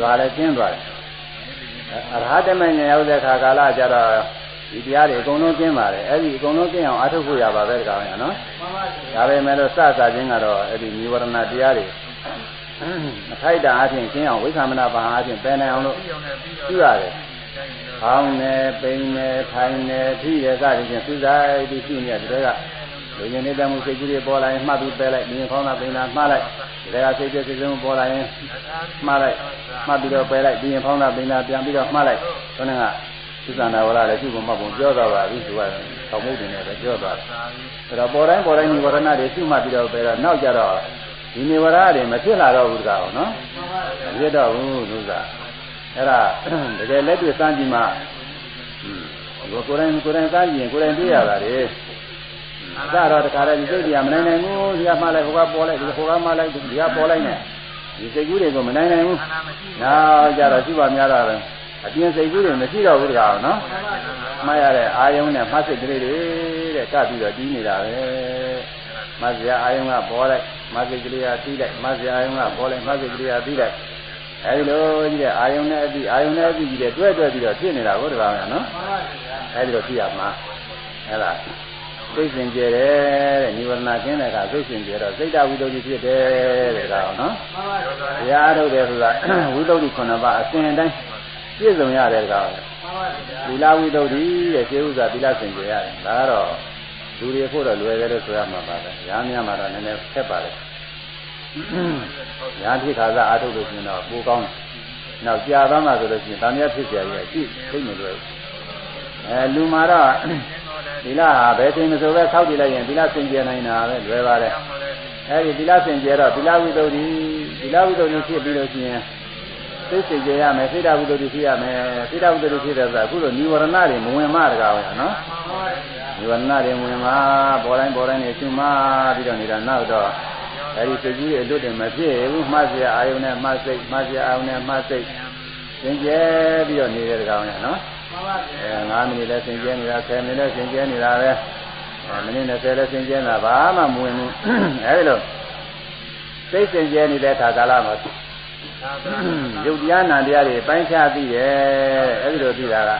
ဇာလည်းကျင်းသွားတယ်အရဟတမဉ္ဇဉ်ရောက်တဲ့အခါကာလကြတော့ဒီတရားတွေအကုန်လုံးကျင်းပါတယ်အဲ့ဒီအကုန်လုံးကျင်းအောင်အားထုတ်ဖို့ရပါပဲကောင်ရနော်မှန်ပါဗျာဒါပေမဲ့လို့စစချင်းကတော့အဲ့ဒီនិဝရဏတရားတွေအခိုက်တန်အချင်းကျင်းအောင်ဝိသမနာပါအချင်းပယ်နိုင်အောင်လို့ပြုရတယ်။ဖောင်းနေပိန်နေထိုင်နေထိရစသည်ဖြင့်သုဇာတိရှိနေတဲ့တွေက လူငယ်နေတဲ့မှုစိတ်ကူးတွေပေါ်လာရင်မှတ်ပြီးပယ်လိုက်မြင်ဖောင်းတာပိန်တာမှားလိုက်ဒါကစိတ်ပြည့်စိတ်စုံပေါ်လာရင်မှားလိုက်မှတ်ပြီးတော့ပယ်လိုက်ပြီးရင်ဖောင်းတာပိန်တာပြန်ပြီးတော့မှားလိုက်ခေါင်းကသုဇာနာဝရလည်းသူ့ဘုံမဘုံပြောတော့ပါပြီသူကသောက်မှုတင်နေပဲပြောသွားတယ်။ဒါတော့ပေါ်တိုင်းပေါ်တိုင်းនិဝရဏတွေရှိမှပြီးတော့ပယ်တော့နောက်ကြတော့ဒီနေဝရတွေမဖြစ်လာတော့ဘူးတကားနော်မဖြစ်တော့ဘူးသူကအဲ့ဒါတကယ်လက်တွေ့စမ်းကြည့်မှဟွန်းကိုယ်တိုင်ကိုယ်တိုင်စမ်းကြည့်ရင်ကိုယ်တိုင်တွေ့ရတာလေအ စတော့တခါတည်းဒီစိတ်တွေကမနိုင်နိုင်ဘူးဒီကမှလိုက်ဟိုကပေါ်လိုက်ဒီဟိုကမှလိုက်ဒီကပေါ်လိုက်နေဒီစိတ်ကူးတွေကိုမနိုင်နိုင်ဘူးနောက်ကြတော့ရှိပါများတော့အပြင်းစိတ်ကူးတွေမရှိတော့ဘူးတကားနော်မှားရတဲ့အာယုံနဲ့မှတ်စိတ်ကလေးတွေတဲ့ကပ်ပြီးတော့တီးနေတာပဲမဇ္ဇာအာယုံကပေါ်လိုက်မဇ္ဇကလေးကတီးလိုက်မဇ္ဇာအာယုံကပေါ်လိုက်မဇ္ဇကလေးကတီးလိုက်အဲဒီလိုကြီးတဲ့အာယုံနဲ့အပြီးအာယုံနဲ့အပြီးကြီးတဲ့တွဲတွဲပြီးတော့ဖြစ်နေတာဟုတ်တယ်ဗျာနော်အဲဒီလိုဖြစ်ရမှာအဲဒါ သိစင်ကြတယ်တဲ့និဝရဏကျင်းတဲ့အခါသိစင်ကြတော့စိတ်တဝိသုဒ္ဓိဖြစ်တယ်တဲ့ကောင်နော်ဘုရားထုတ်တယ်ဆိုတာဝိသုဒ္ဓိ9ပါးအစဉ်တိုင်းပြည့်စုံရတယ်ကောင်သီလဝိသုဒ္ဓိတဲ့ခြေဥစွာသီလစင်ကြရတယ်ဒါကတော့လူတွေဖို့တော့လွယ်တယ်လို့ဆိုရမှာပါပဲ။ညာများမှာတော့နည်းနည်းခက်ပါလေ။ညာဖြစ်ခါသာအာထုတ်လို့ရှိရင်တော့ပိုကောင်းတယ်။နောက်ကြာသွားမှဆိုလို့ရှိရင်တန်မြတ်ဖြစ်ကြရဲ့ရှိသိမလွယ်ဘူး။အဲလူမှာတော့ သီလဟာဘယ်ချိန်မဆိုပဲဆောက်တည်လိုက်ရင်သီလစင်ကြယ်နိုင်တာပဲလွယ်ပါတယ်။အဲဒီသီလစင်ကြယ်တော့သီလဝိသုဒ္ဓိသီလဝိသုဒ္ဓိဖြစ်ပြီးလို့ရှိရင်သိစိတ်ကြရမယ်စိတ်ဓာတ်ဝိသုဒ္ဓိဖြစ်ရမယ်စိတ်ဓာတ်ဝိသုဒ္ဓိဖြစ်တဲ့ဆိုတာအခုလိုនិဝရဏတွေမဝင်မတကားပဲနော်နိဝရဏတွေဝင်မှာပေါ်တိုင်းပေါ်တိုင်းနေရှုမှပြီးတော့နေတာနောက်တော့အဲဒီစိတ်ကြီးရဲ့အလွတ်တယ်မဖြစ်ဘူးမှတ်စရာအာယုန်နဲ့မှတ်စိတ်မှတ်စရာအာယုန်နဲ့မှတ်စိတ်သင်ကျဲပြီးတော့နေတဲ့ကောင်ရနော် အဲ9မိနစ်လဲသင်ကျဲနေတာ10မိနစ်လဲသင်ကျဲနေတာပဲအဲမိနစ်20လဲသင်ကျဲနေတာဘာမှမဝင်ဘူးအဲဒီလိုစိတ်သင်ကျဲနေတဲ့ခါကာလမှာရုပ်တရားနာတရားတွေပိုင်းခြားသိတယ်အဲဒီလိုသိတာက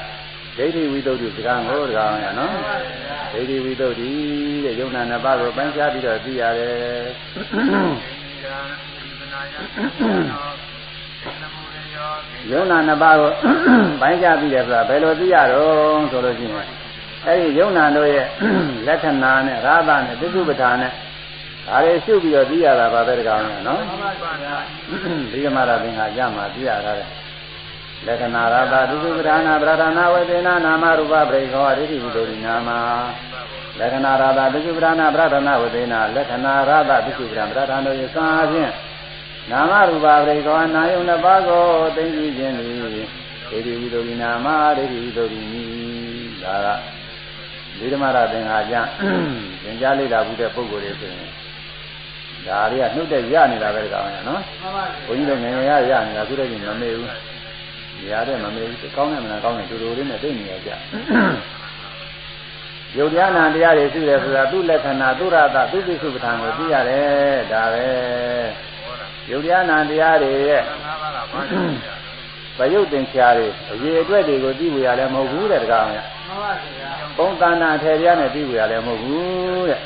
ဒိဋ္ဌိဝိသုဒ္ဓိစကားကိုတကားရနော်ဒိဋ္ဌိဝိသုဒ္ဓိတဲ့ယုံနာနှစ်ပါးကိုပိုင်းခြားပြီးတော့သိရတယ် ယုံနာနှစ်ပါးကိုပိုင်းခြားပြီးတယ်ဆိုတာဘယ်လိုသိရတော့ဆိုလို့ရှိရင်အဲဒီယုံနာတို့ရဲ့လက္ခဏာနဲ့ရာသနဲ့သစ္စုပ္ပထာနဲ့ဒါတွေရှုပ်ပြီးတော့သိရတာပါပဲတကားရနော်ဒီကမရသင်္ဃာကြမှာသိရတာတဲ့လက္ခဏာရတာဒုက္ခဒါနာပရဒနာဝေဒေနာနာမရူပပရိခောအရိတိဝိတုရိနာမလက္ခဏာရတာဒုက္ခဒါနာပရဒနာဝေဒေနာလက္ခဏာရတာဒုက္ခဒါနာပရဒနာတို့ရဲ့စာဖြင့် နာမရူပပရိခောနာယုံနှစ်ပါးကိုသိသိခြင်းသည်ဒိဋ္ဌိဝိတုရိနာမဒိဋ္ဌိဝိတုရိနိဒါကဒီဓမ္မရသင်္ဃာကျမ်းသင်ကြားလိုက်တာဘူးတဲ့ပုဂ္ဂိုလ်တွေဆိုရင်ဒါတွေကနှုတ်တဲ့ရနေတာပဲကောင်ရနော်ဘုန်းကြီးတို့ငယ်ငယ်ရရနေတာအခုတည်းကမမေ့ဘူးရတဲ့မမေးဘူးကောင်းတယ်မလားကောင်းတယ်တူတူလေးနဲ့သိနေရကြယုတ်တရားနာတရားတွေရှိတယ်ဆိုတာသူ့လက္ခဏာသူ့ရတသူ့ပိစုပ္ပံကိုသိရတယ်ဒါပဲ ယုတ်တရားနာတရားတွေရဲ့ပယုတ်တင်ချာတွေအရေးအတွက်တွေကိုသိဝရလည်းမဟုတ်ဘူးတဲ့တကားများမှန်ပါဗျာပုံသဏ္ဍာန်ထေတရားနဲ့သိဝရလည်းမဟုတ်ဘူးတဲ့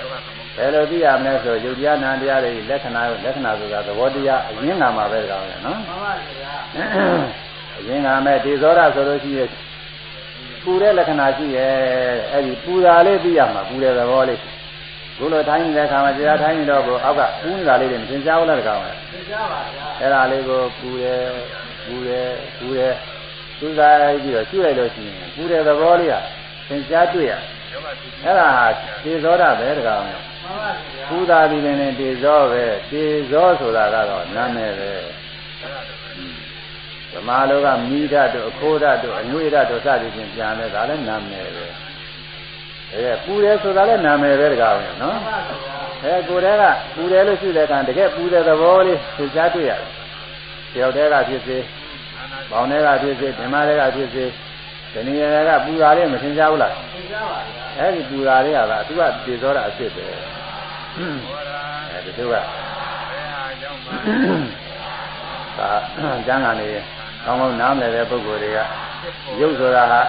ဘယ်လိုသိရမလဲဆိုယုတ်တရားနာတရားတွေလက္ခဏာလက္ခဏာဆိုတာသဘောတရားအရင်းနာမှာပဲတကားများနော်မှန်ပါဗျာအရင်းနာမဲ့ဒီသောရဆိုလို့ရှိရင်ပူတဲ့လက္ခဏာရှိရဲ့အဲ့ဒီပူတာလေးသိရမှာပူတဲ့သဘောလေး ခုလိုထိုင်းနေတဲ့ခါမှာတရားထိုင်းနေတော့ကိုအောက်ကပူနေတာလေးတွေမသင်ကြားဘူးလားတကောင်လဲသင်ကြားပါဗျာအဲ့ဒါလေးကိုပူတယ်ပူတယ်ပူတယ်သူစားပြီးတော့ကျွလိုက်လို့ရှိရင်ပူတဲ့သဘောလေးကသင်ကြားတွေ့ရအဲ့ဒါသေဇောတာပဲတကောင်လဲပူတာဒီလည်းသေဇောပဲသေဇောဆိုတာကတော့နာမည်ပဲဓမ္မလိုကမိဓာတ်တို့အခိုးဓာတ်တို့အငွေဓာတ်တို့စသည်ဖြင့်ပြန်လဲဒါလည်းနာမည်ပဲ အဲပူတယ်ဆိုတာလည်းနာမည်ပဲတကားပဲနော်အဲကိုယ်တည်းကပူတယ်လို့ရှိတဲ့အခါတကယ်ပူတဲ့သဘောလေးသိချာတွေ့ရတယ်တယောက်တည်းကဖြစ်စေပေါင်းတည်းကဖြစ်စေဓမ္မတည်းကဖြစ်စေတဏှာကပူတာလေးမသင်ကြဘူးလားသင်ကြပါဗျာအဲဒီပူတာလေးကသာသူကပြေသောတာအဖြစ်ပဲအဲဒီသူကဒါကျမ်းဂန်လေး ကောင်းကောင်းနားမလည်တဲ့ပုဂ္ဂိုလ်တွေကရုပ်ဆိုတာဟာ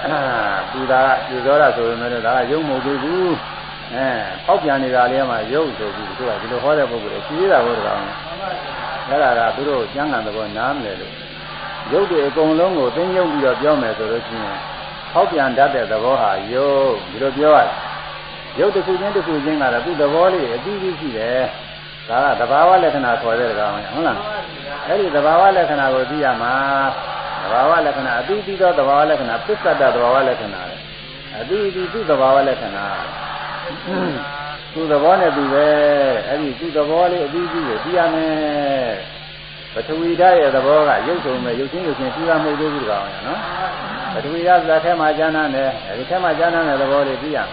ပူတာကပြေသောတာဆိုပေမဲ့ဒါကရုပ်မဟုတ်သေးဘူးအဲပေါက်ပြန်နေတာလေးမှရုပ်ဆိုပြီးသူကဒီလိုဟောတဲ့ပုဂ္ဂိုလ်တွေရှိသေးတာဘုရားအဲ့ဒါကသူတို့ကျမ်းဂန်သဘောနားမလည်လို့ရုပ်တွေအကုန်လုံးကိုသိညုံပြီးတော့ပြောမယ်ဆိုလို့ရှိရင်ပေါက်ပြန်တတ်တဲ့သဘောဟာရုပ်ဒီလိုပြောရတယ်ရုပ်တစ်ခုချင်းတစ်ခုချင်းကတော့သူ့သဘောလေးအပြီးပြီးရှိတယ် ဒါကသဘာဝလက္ခဏာခေါ်တဲ့ကောင်ဟုတ်လားအဲ့ဒီသဘာဝလက္ခဏာကိုသိရမှာသဘာဝလက္ခဏာအတိအကျသောသဘာဝလက္ခဏာပစ္စတ္တသဘာဝလက္ခဏာလေအတိအကျသူ့သဘာဝလက္ခဏာသူ့သဘောနဲ့သူပဲအဲ့ဒီသူ့သဘောလေးအတိအကျကိုသိရမယ်ပထဝီဓာတ်ရဲ့သဘောကရုပ်ဆုံးမဲ့ရုပ်ချင်းရုပ်ချင်းပြီးတာမဟုတ်သေးဘူးကောင်နော်ပထဝီဓာတ်ဆိုတာထဲမှာကျမ်းမ်းတယ်အဲဒီထဲမှာကျမ်းမ်းတဲ့သဘောလေးသိရမယ်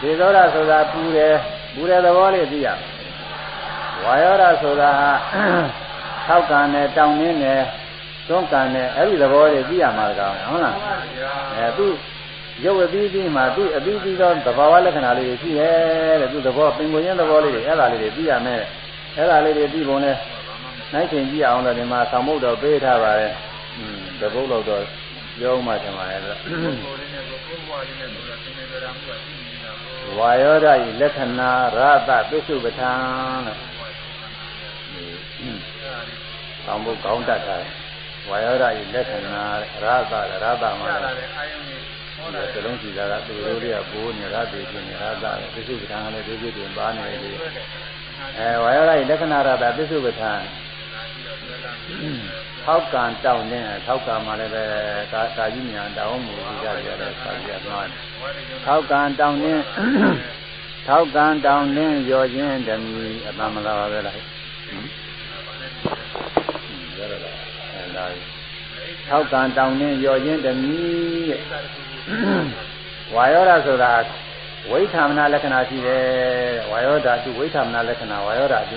ဒီသောတာဆိုတာပူတယ်ပူတဲ့သဘောလေးသိရမယ် ဝါယောဓဆိုတာဟာထောက်ကံနဲ့တောင်းနှင်းနဲ့သွန်းကံနဲ့အဲ့ဒီသဘောတွေသိရမှာကောင်းဟုတ်လားအဲသူရုပ်အပြီးပြီးမှသူအပြီးပြီးသောသဘာဝလက္ခဏာလေးတွေရှိရဲ့တဲ့သူသဘောပင်ကိုရင်းသဘောလေးတွေအဲ့ဒါလေးတွေသိရမယ်အဲ့ဒါလေးတွေသိပုံနဲ့နိုင်ခင်ကြည့်အောင်လို့ဒီမှာသံမုတ်တော်ပေးထားပါတယ်อืมတပုတ်လောက်တော့ပြောမှထင်ပါရဲ့ဆိုဝါယောဓာဤလက္ခဏာရတပစ္စုပ္ပထံလို့ ကောင်းဖို့ကောင်းတတ်တာဝါယောဓာဤလက္ခဏာရတရတမှာလည်းသလုံးစီတာကသူတို့တွေကဘိုးနေရသေးခြင်းနေရတာပစ္စုပ္ပထံလည်းဒီပြည့်တင်ပါနေတယ်အဲဝါယောဓာဤလက္ခဏာရတပစ္စုပ္ပထံထောက်ကံတောင်းနေထောက်ကံမှာလည်းပဲကာကာကြီးညာတောင်းမှုကြရတဲ့ဆရာကြီးကမှာထောက်ကံတောင်းနေထောက်ကံတောင်းနေရောခြင်းဓမီအတမလာပါပဲလားရရလားအဲဒါ ထောက်ကံတောင်းနေရောခြင်းဓမီတဲ့ဝါယောဓာဆိုတာဝိထာမနာလက္ခဏာရှိတယ်ဝါယောဓာတုဝိထာမနာလက္ခဏာဝါယောဓာတု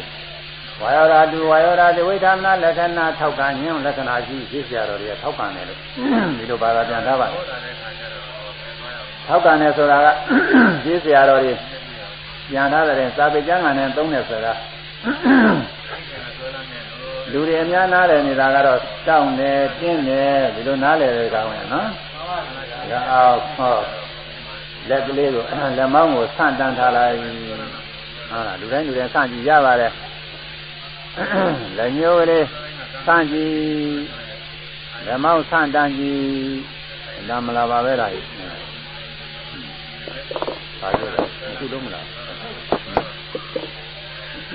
ဝါယောဓာတုဝါယောဓာတိဝိထာမနာလက္ခဏာထောက်ကံညွန့်လက္ခဏာရှိသိကြတော်တွေထောက်ခံတယ်လို့ဒီလိုဘာသာပြန်ထားပါတယ်ထောက်ခံတယ်ဆိုတာကသိစရာတော်တွေပြန်ထားတဲ့စာပေကျမ်းဂန်နဲ့သုံးတယ်ဆိုတာ လူတွေအများနားတယ်နေတာကတော့တောင်းတယ်တင်းတယ်ဒီလိုနားလည်တဲ့ကောင်ရနော်ဒါအောင်ဟောလက်ကလေးကိုလက်မောင်းကိုဆန့်တန်းထားလိုက်ဟုတ်လားလူတိုင်းလူတိုင်းဆန့်ကြည့်ရပါတယ်လက်ညှိုးလေးဆန့်ကြည့်လက်မောင်းဆန့်တန်းကြည့်လာမလာပါပဲလားပါကြတယ်အခုလုံးမလား ဒ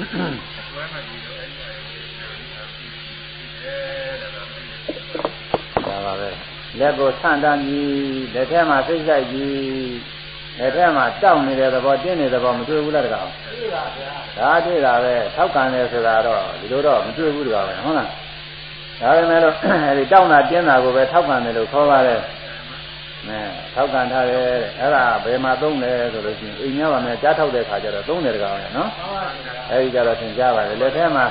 ါပါပဲလက်ကိုဆန့်တန်းကြည့်လက်ထဲမှာစိတ်ဆိုင်ကြည့်လက်ထဲမှာတောက်နေတဲ့သဘောတင်းနေတဲ့သဘောမတွေ့ဘူးလားတကောင်တွေ့ပါဗျာဒါတွေ့တာပဲထောက်ကန်တယ်ဆိုတာတော့ဒီလိုတော့မတွေ့ဘူးတကောင်ပဲဟုတ်လားဒါပေမဲ့လို့အဲဒီတောက်တာတင်းတာကိုပဲထောက်ကန်တယ်လို့ခေါ်ပါတယ် အဲထောက်ကန်ထားတယ်အဲ့ဒါဘယ်မှာသုံးလဲဆိုလို့ရှိရင်အိမ်များပါမယ်ကြားထောက်တဲ့ခါကျတော့သုံးတယ်တကောင်ရဲ့နော်အဲဒီကြတော့သင်ကြားပါတယ်လက်ထဲမှာ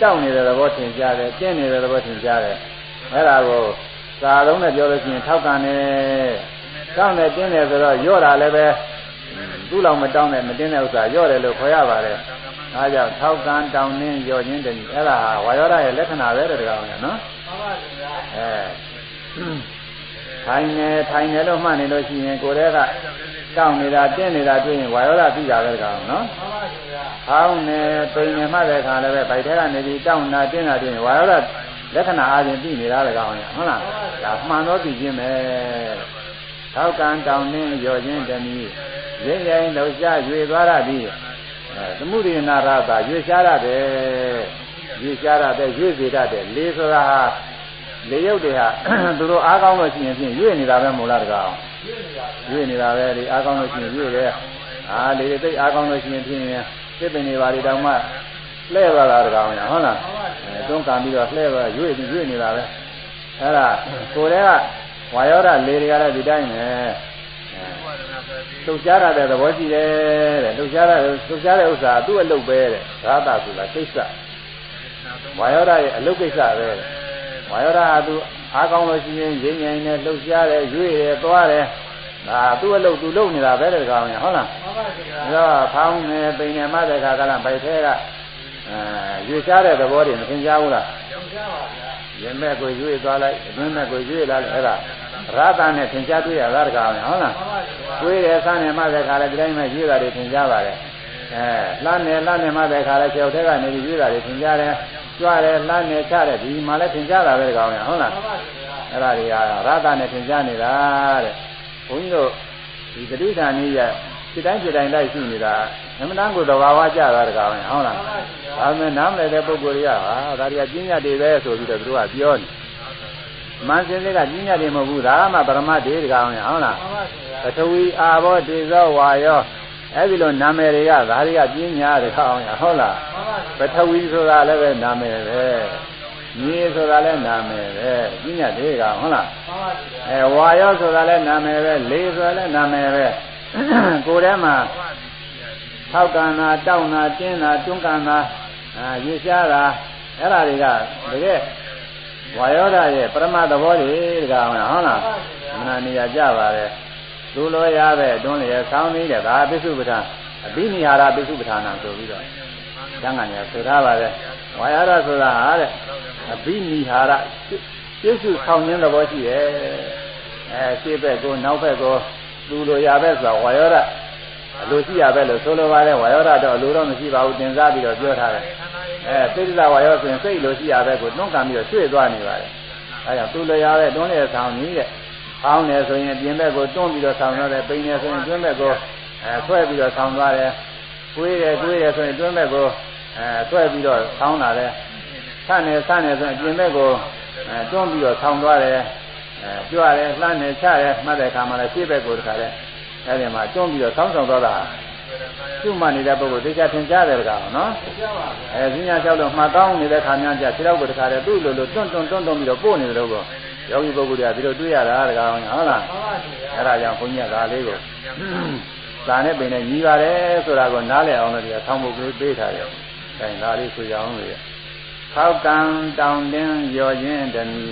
တောက်နေတဲ့သဘောသင်ကြားတယ်တင်းနေတဲ့သဘောသင်ကြားတယ်အဲ့ဒါကိုစာလုံးနဲ့ပြောလို့ရှိရင်ထောက်ကန်တယ်တောက်နေတင်းတယ်ဆိုတော့ရော့တာလည်းပဲသူ့လောက်မတောင်းတဲ့မတင်းတဲ့ဥစ္စာရော့တယ်လို့ခေါ်ရပါတယ်။ဒါကြောင့်ထောက်ကံတောင်းနှင်းရော့ခြင်းတည်းအဲ့ဒါဟာဝါယောဓာရဲ့လက္ခဏာပဲတဲ့ကောင်ကနော်။မှန်ပါဗျာ။အဲ ထိုင်နေထိုင်နေလို့မှတ်နေလို့ရှိရင်ကိုယ်တည်းကတောင်းနေတာတင်းနေတာတွေ့ရင်ဝါယောဓာသိတာပဲကောင်နော်။မှန်ပါဗျာ။ဟောင်းနေပိန်နေမှတဲ့ခါလည်းပဲဗိုက်ထဲကနေပြီးတောင်းတာတင်းတာတွေ့ရင်ဝါယောဓာလက္ခဏာအားဖြင့်သိနေတာလေကောင်ရဟုတ်လား။ဒါမှန်တော့သိခြင်းပဲ။ထောက်ကံတောင်းနှင်းရော့ခြင်းတည်းရင်းရင်လှုပ်ရှားရွေသွားရသည်အဲသမှုရိနာရတာရွေရှားရတယ်ရွေရှားရတယ်ရွေစေတတ်တယ်လေဆိုတာဟာ လေရုပ်တွေဟာသူတို့အားကောင်းလို့ရှိရင်ဖြင့်ရွေနေတာပဲမို့လားတကောင်ရွေနေတာပဲဒီအားကောင်းလို့ရှိရင်ရွေတယ်အာလေတွေသိအားကောင်းလို့ရှိရင်ဖြင့်သစ်ပင်တွေပါတွေတောင်မှလှဲ့သွားတာတကောင်ညာဟုတ်လားအဲတွန်းကန်ပြီးတော့လှဲ့သွားရွေပြီးရွေနေတာပဲအဲ့ဒါကိုယ်တည်းကဝါယောဓလေတွေကလည်းဒီတိုင်းပဲလှုပ်ရှားရတဲ့သဘောရှိတယ်တဲ့လှုပ်ရှားရလှုပ်ရှားတဲ့ဥစ္စာသူ့အလုပ်ပဲတဲ့သာသဆိုတာကိစ္စဝါယောဓရဲ့အလုပ်ကိစ္စပဲ ဝါယောဓဟာသူအားကောင်းလို့ရှိရင်ရင်းငိုင်နဲ့လှုပ်ရှားတယ်ရွေ့တယ်သွားတယ်ဒါသူ့အလုပ်သူလုပ်နေတာပဲတဲ့ကောင်ညာဟုတ်လားမှန်ပါဗျာဒါဖောင်းနေပိန်နေမှတဲ့ခါကလည်းဗိုက်ထဲကအဲရွေ့ရှားတဲ့သဘောတွေမသင်ကြားဘူးလားသင်ကြားပါဗျာရင်မဲ့ကိုရွေ့သွားလိုက်အတွင်းမဲ့ကိုရွေ့လာလိုက်အဲ့ဒါရသနဲ့သင်ကြားတွေ့ရတာတကားဟုတ်လားတွေးတယ်ဆန်းနေမှတဲ့ခါလဲဒီတိုင်းမှရွေးတာတွေသင်ကြားပါတယ်အဲလှမ်းနေလှမ်းနေမှတဲ့ခါလဲကျောက်ထက်ကနေပြီးရွေးတာတွေသင်ကြားတယ် ကြွတယ်လှမ်းနေချတယ်ဒီမှာလဲသင်ကြားတာပဲတကားဟုတ်လားအဲ့ဒါတွေကရသနဲ့သင်ကြားနေတာတဲ့ဘုန်းကြီးတို့ဒီတတိဌာနီးရစိတိုင်းစိတိုင်းလိုက်ရှိနေတာအမှန်တန်ကိုသဘာဝကျတာတကားဟုတ်လားဒါပေမဲ့နားမလည်တဲ့ပုဂ္ဂိုလ်တွေကဟာဒါတွေကကျင့်ရတွေပဲဆိုပြီးတော့သူတို့ကပြောနေမန်စင်လေးကကြီးညတ်တယ်မဟုတ်ဘူးဒါမှပရမတ်တေတကောင်ရဟုတ်လားပထဝီအာဘောတေဇောဝါယောအဲ့ဒီလိုနာမည်တွေကဒါတွေကပြင်းညာတကောင်ရဟုတ်လား ပထဝီဆိုတာလည်းပဲနာမည်ပဲမြေဆိုတာလည်းနာမည်ပဲကြီးညတ်တယ်ကောင်ဟုတ်လားအဲဝါယောဆိုတာလည်းနာမည်ပဲလေဆိုတာလည်းနာမည်ပဲကိုယ်ထဲမှာထောက်ကံတာတောက်တာတင်းတာတွန်းကန်တာအာရေရှားတာအဲ့ဒါတွေကတကယ်ဝါယောဓာရဲ့ပရမသဘောတွေတကားဟုတ်လားမနာနေရကြပါလေသူလိုရပဲတွန်းလျက်ဆောင်းနေတဲ့ဒါပစ္စုပ္ပန်အဘိနိဟာရပစ္စုပ္ပန်နာဆိုပြီးတော့ ကျမ်းဂန်ရဆိုထားပါလေဝါယောဓာဆိုတာဟာတဲ့အဘိနိဟာရပစ္စုဆောင်ခြင်းသဘောရှိတယ်အဲရှေ့ဘက်ကိုနောက်ဘက်ကိုသူလိုရပဲဆိုတာဝါယောဓာအလိုရှိရပဲလို့ဆိုလိုပါတယ်ဝါယောဓာတော့အလိုတော့မရှိပါဘူးတင်စားပြီးတော့ပြောထားတယ်အဲသိစ္စာဝါရောဆိုရင်စိတ်လိုရှိရပဲကိုတွန်းကန်ပြီးတော့ရွှေ့သွားနေပါတယ်အဲကြောင့်သူလျာပဲတွန်းတဲ့ဆောင်ကြီးတဲ့ဖောင်းတယ်ဆိုရင်ပြင်ဘက်ကိုတွန်းပြီးတော့ဆောင်သွားတယ်ပိန်တယ်ဆိုရင်တွန်းဘက်ကိုအဲဆွဲပြီးတော့ဆောင်သွားတယ်ကိုွေးတယ်ကိုွေးတယ်ဆိုရင်တွန်းဘက်ကို အဲဆွဲပြီးတော့ဆောင်းလာတယ်ဆန့်တယ်ဆန့်တယ်ဆိုရင်ပြင်ဘက်ကိုအဲတွန်းပြီးတော့ဆောင်းသွားတယ်အဲကြွရတယ်လှမ်းတယ်ချတယ်မှတ်တဲ့အခါမှာလည်းရှေ့ဘက်ကိုတခါလဲအဲဒီမှာတွန်းပြီးတော့ဆောင်းဆောင်သွားတာကျွမှနေတဲ့ပုဂ္ဂိုလ်သိချာသင်ကြားတယ်ကောင်နော်အဲဈဉ္ညာလျှောက်လို့မှတ်ကောင်းနေတဲ့ခါများကြခြေထောက်ကိုတခါတည်းသူ့လိုလိုတွန့်တွန့်တွန့်တွန့်ပြီးတော့ပို့နေတယ်လို့ကောယောဂီပုဂ္ဂိုလ်တွေကဒီလိုတွေ့ရတာတကောင်ဟုတ်လားအဲ့ဒါကြောင့်ဘုန်းကြီးကဒါလေးကိုသာနဲ့ပင်နဲ့ညီပါတယ်ဆိုတာကိုနားလည်အောင်လို့ဒီကဆောင်းဖို့ပေးထားတယ်။ အဲဒါလေးဆိုကြအောင်လို့ခောက်ကံတောင်တင်းရော်ခြင်းတမီ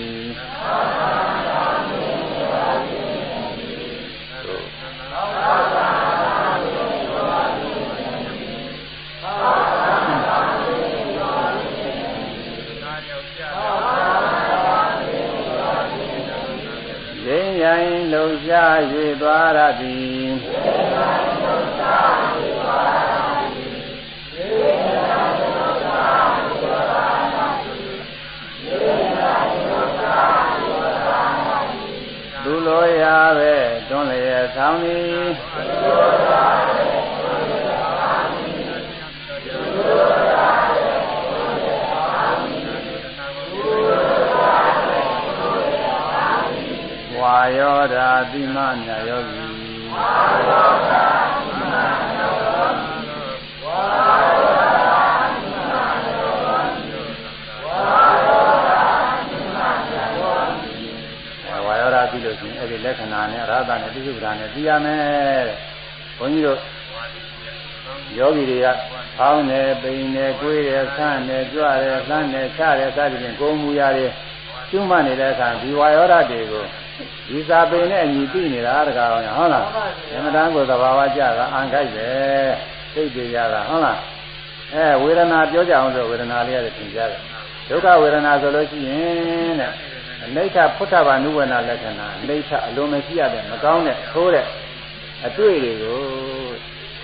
ခောက်ကံတောင်တင်းရော်ခြင်းတမီခောက်ကံရိုင်လှုပ်ရှား၍သွားရသည်သူလိုရာ ပဲတွန်းလျက်ဆောင်းသည်ယောဓာတိမမြတ်ယောဂီဝါယောဓာတိမမြတ်ယောဂီဝါ လို့ရှိရင်အဲ့ဒီလက္ခဏာနဲ့အရဟတနဲ့ပြစ္ဆုပ္ပန်နဲ့သိရမယ်တဲ့ဘုန်းကြီးတို့ယောဂီတွေကဖောင်းတယ်ပိန်တယ်ကိုယ်တယ်ဆန့်တယ်ကြွတယ်လှမ်းတယ်ချတယ်စသဖြင့်ကိုယ်မူရာတွေကျွမ်းမနေတဲ့အခါဒီဝါယောဓာတ်တွေကိုဒီစာပေနဲ့အညီသိနေတာတကားဟုတ်လားဓမ္မတန်ကိုသဘာဝကြတာအံခိုက်ပဲသိကြရတာဟုတ်လားအဲဝေဒနာပြောကြအောင်ဆိုဝေဒနာလေးရတယ်သင်ကြားတယ်ဒုက္ခဝေဒနာဆိုလို့ရှိရင်တဲ့ အနိဋ္ဌဖုထဘာနုဝနာလက္ခဏာအနိဋ္ဌအလုံးမရှိရတဲ့မကောင်းတဲ့သိုးတဲ့အတွေ့တွေကို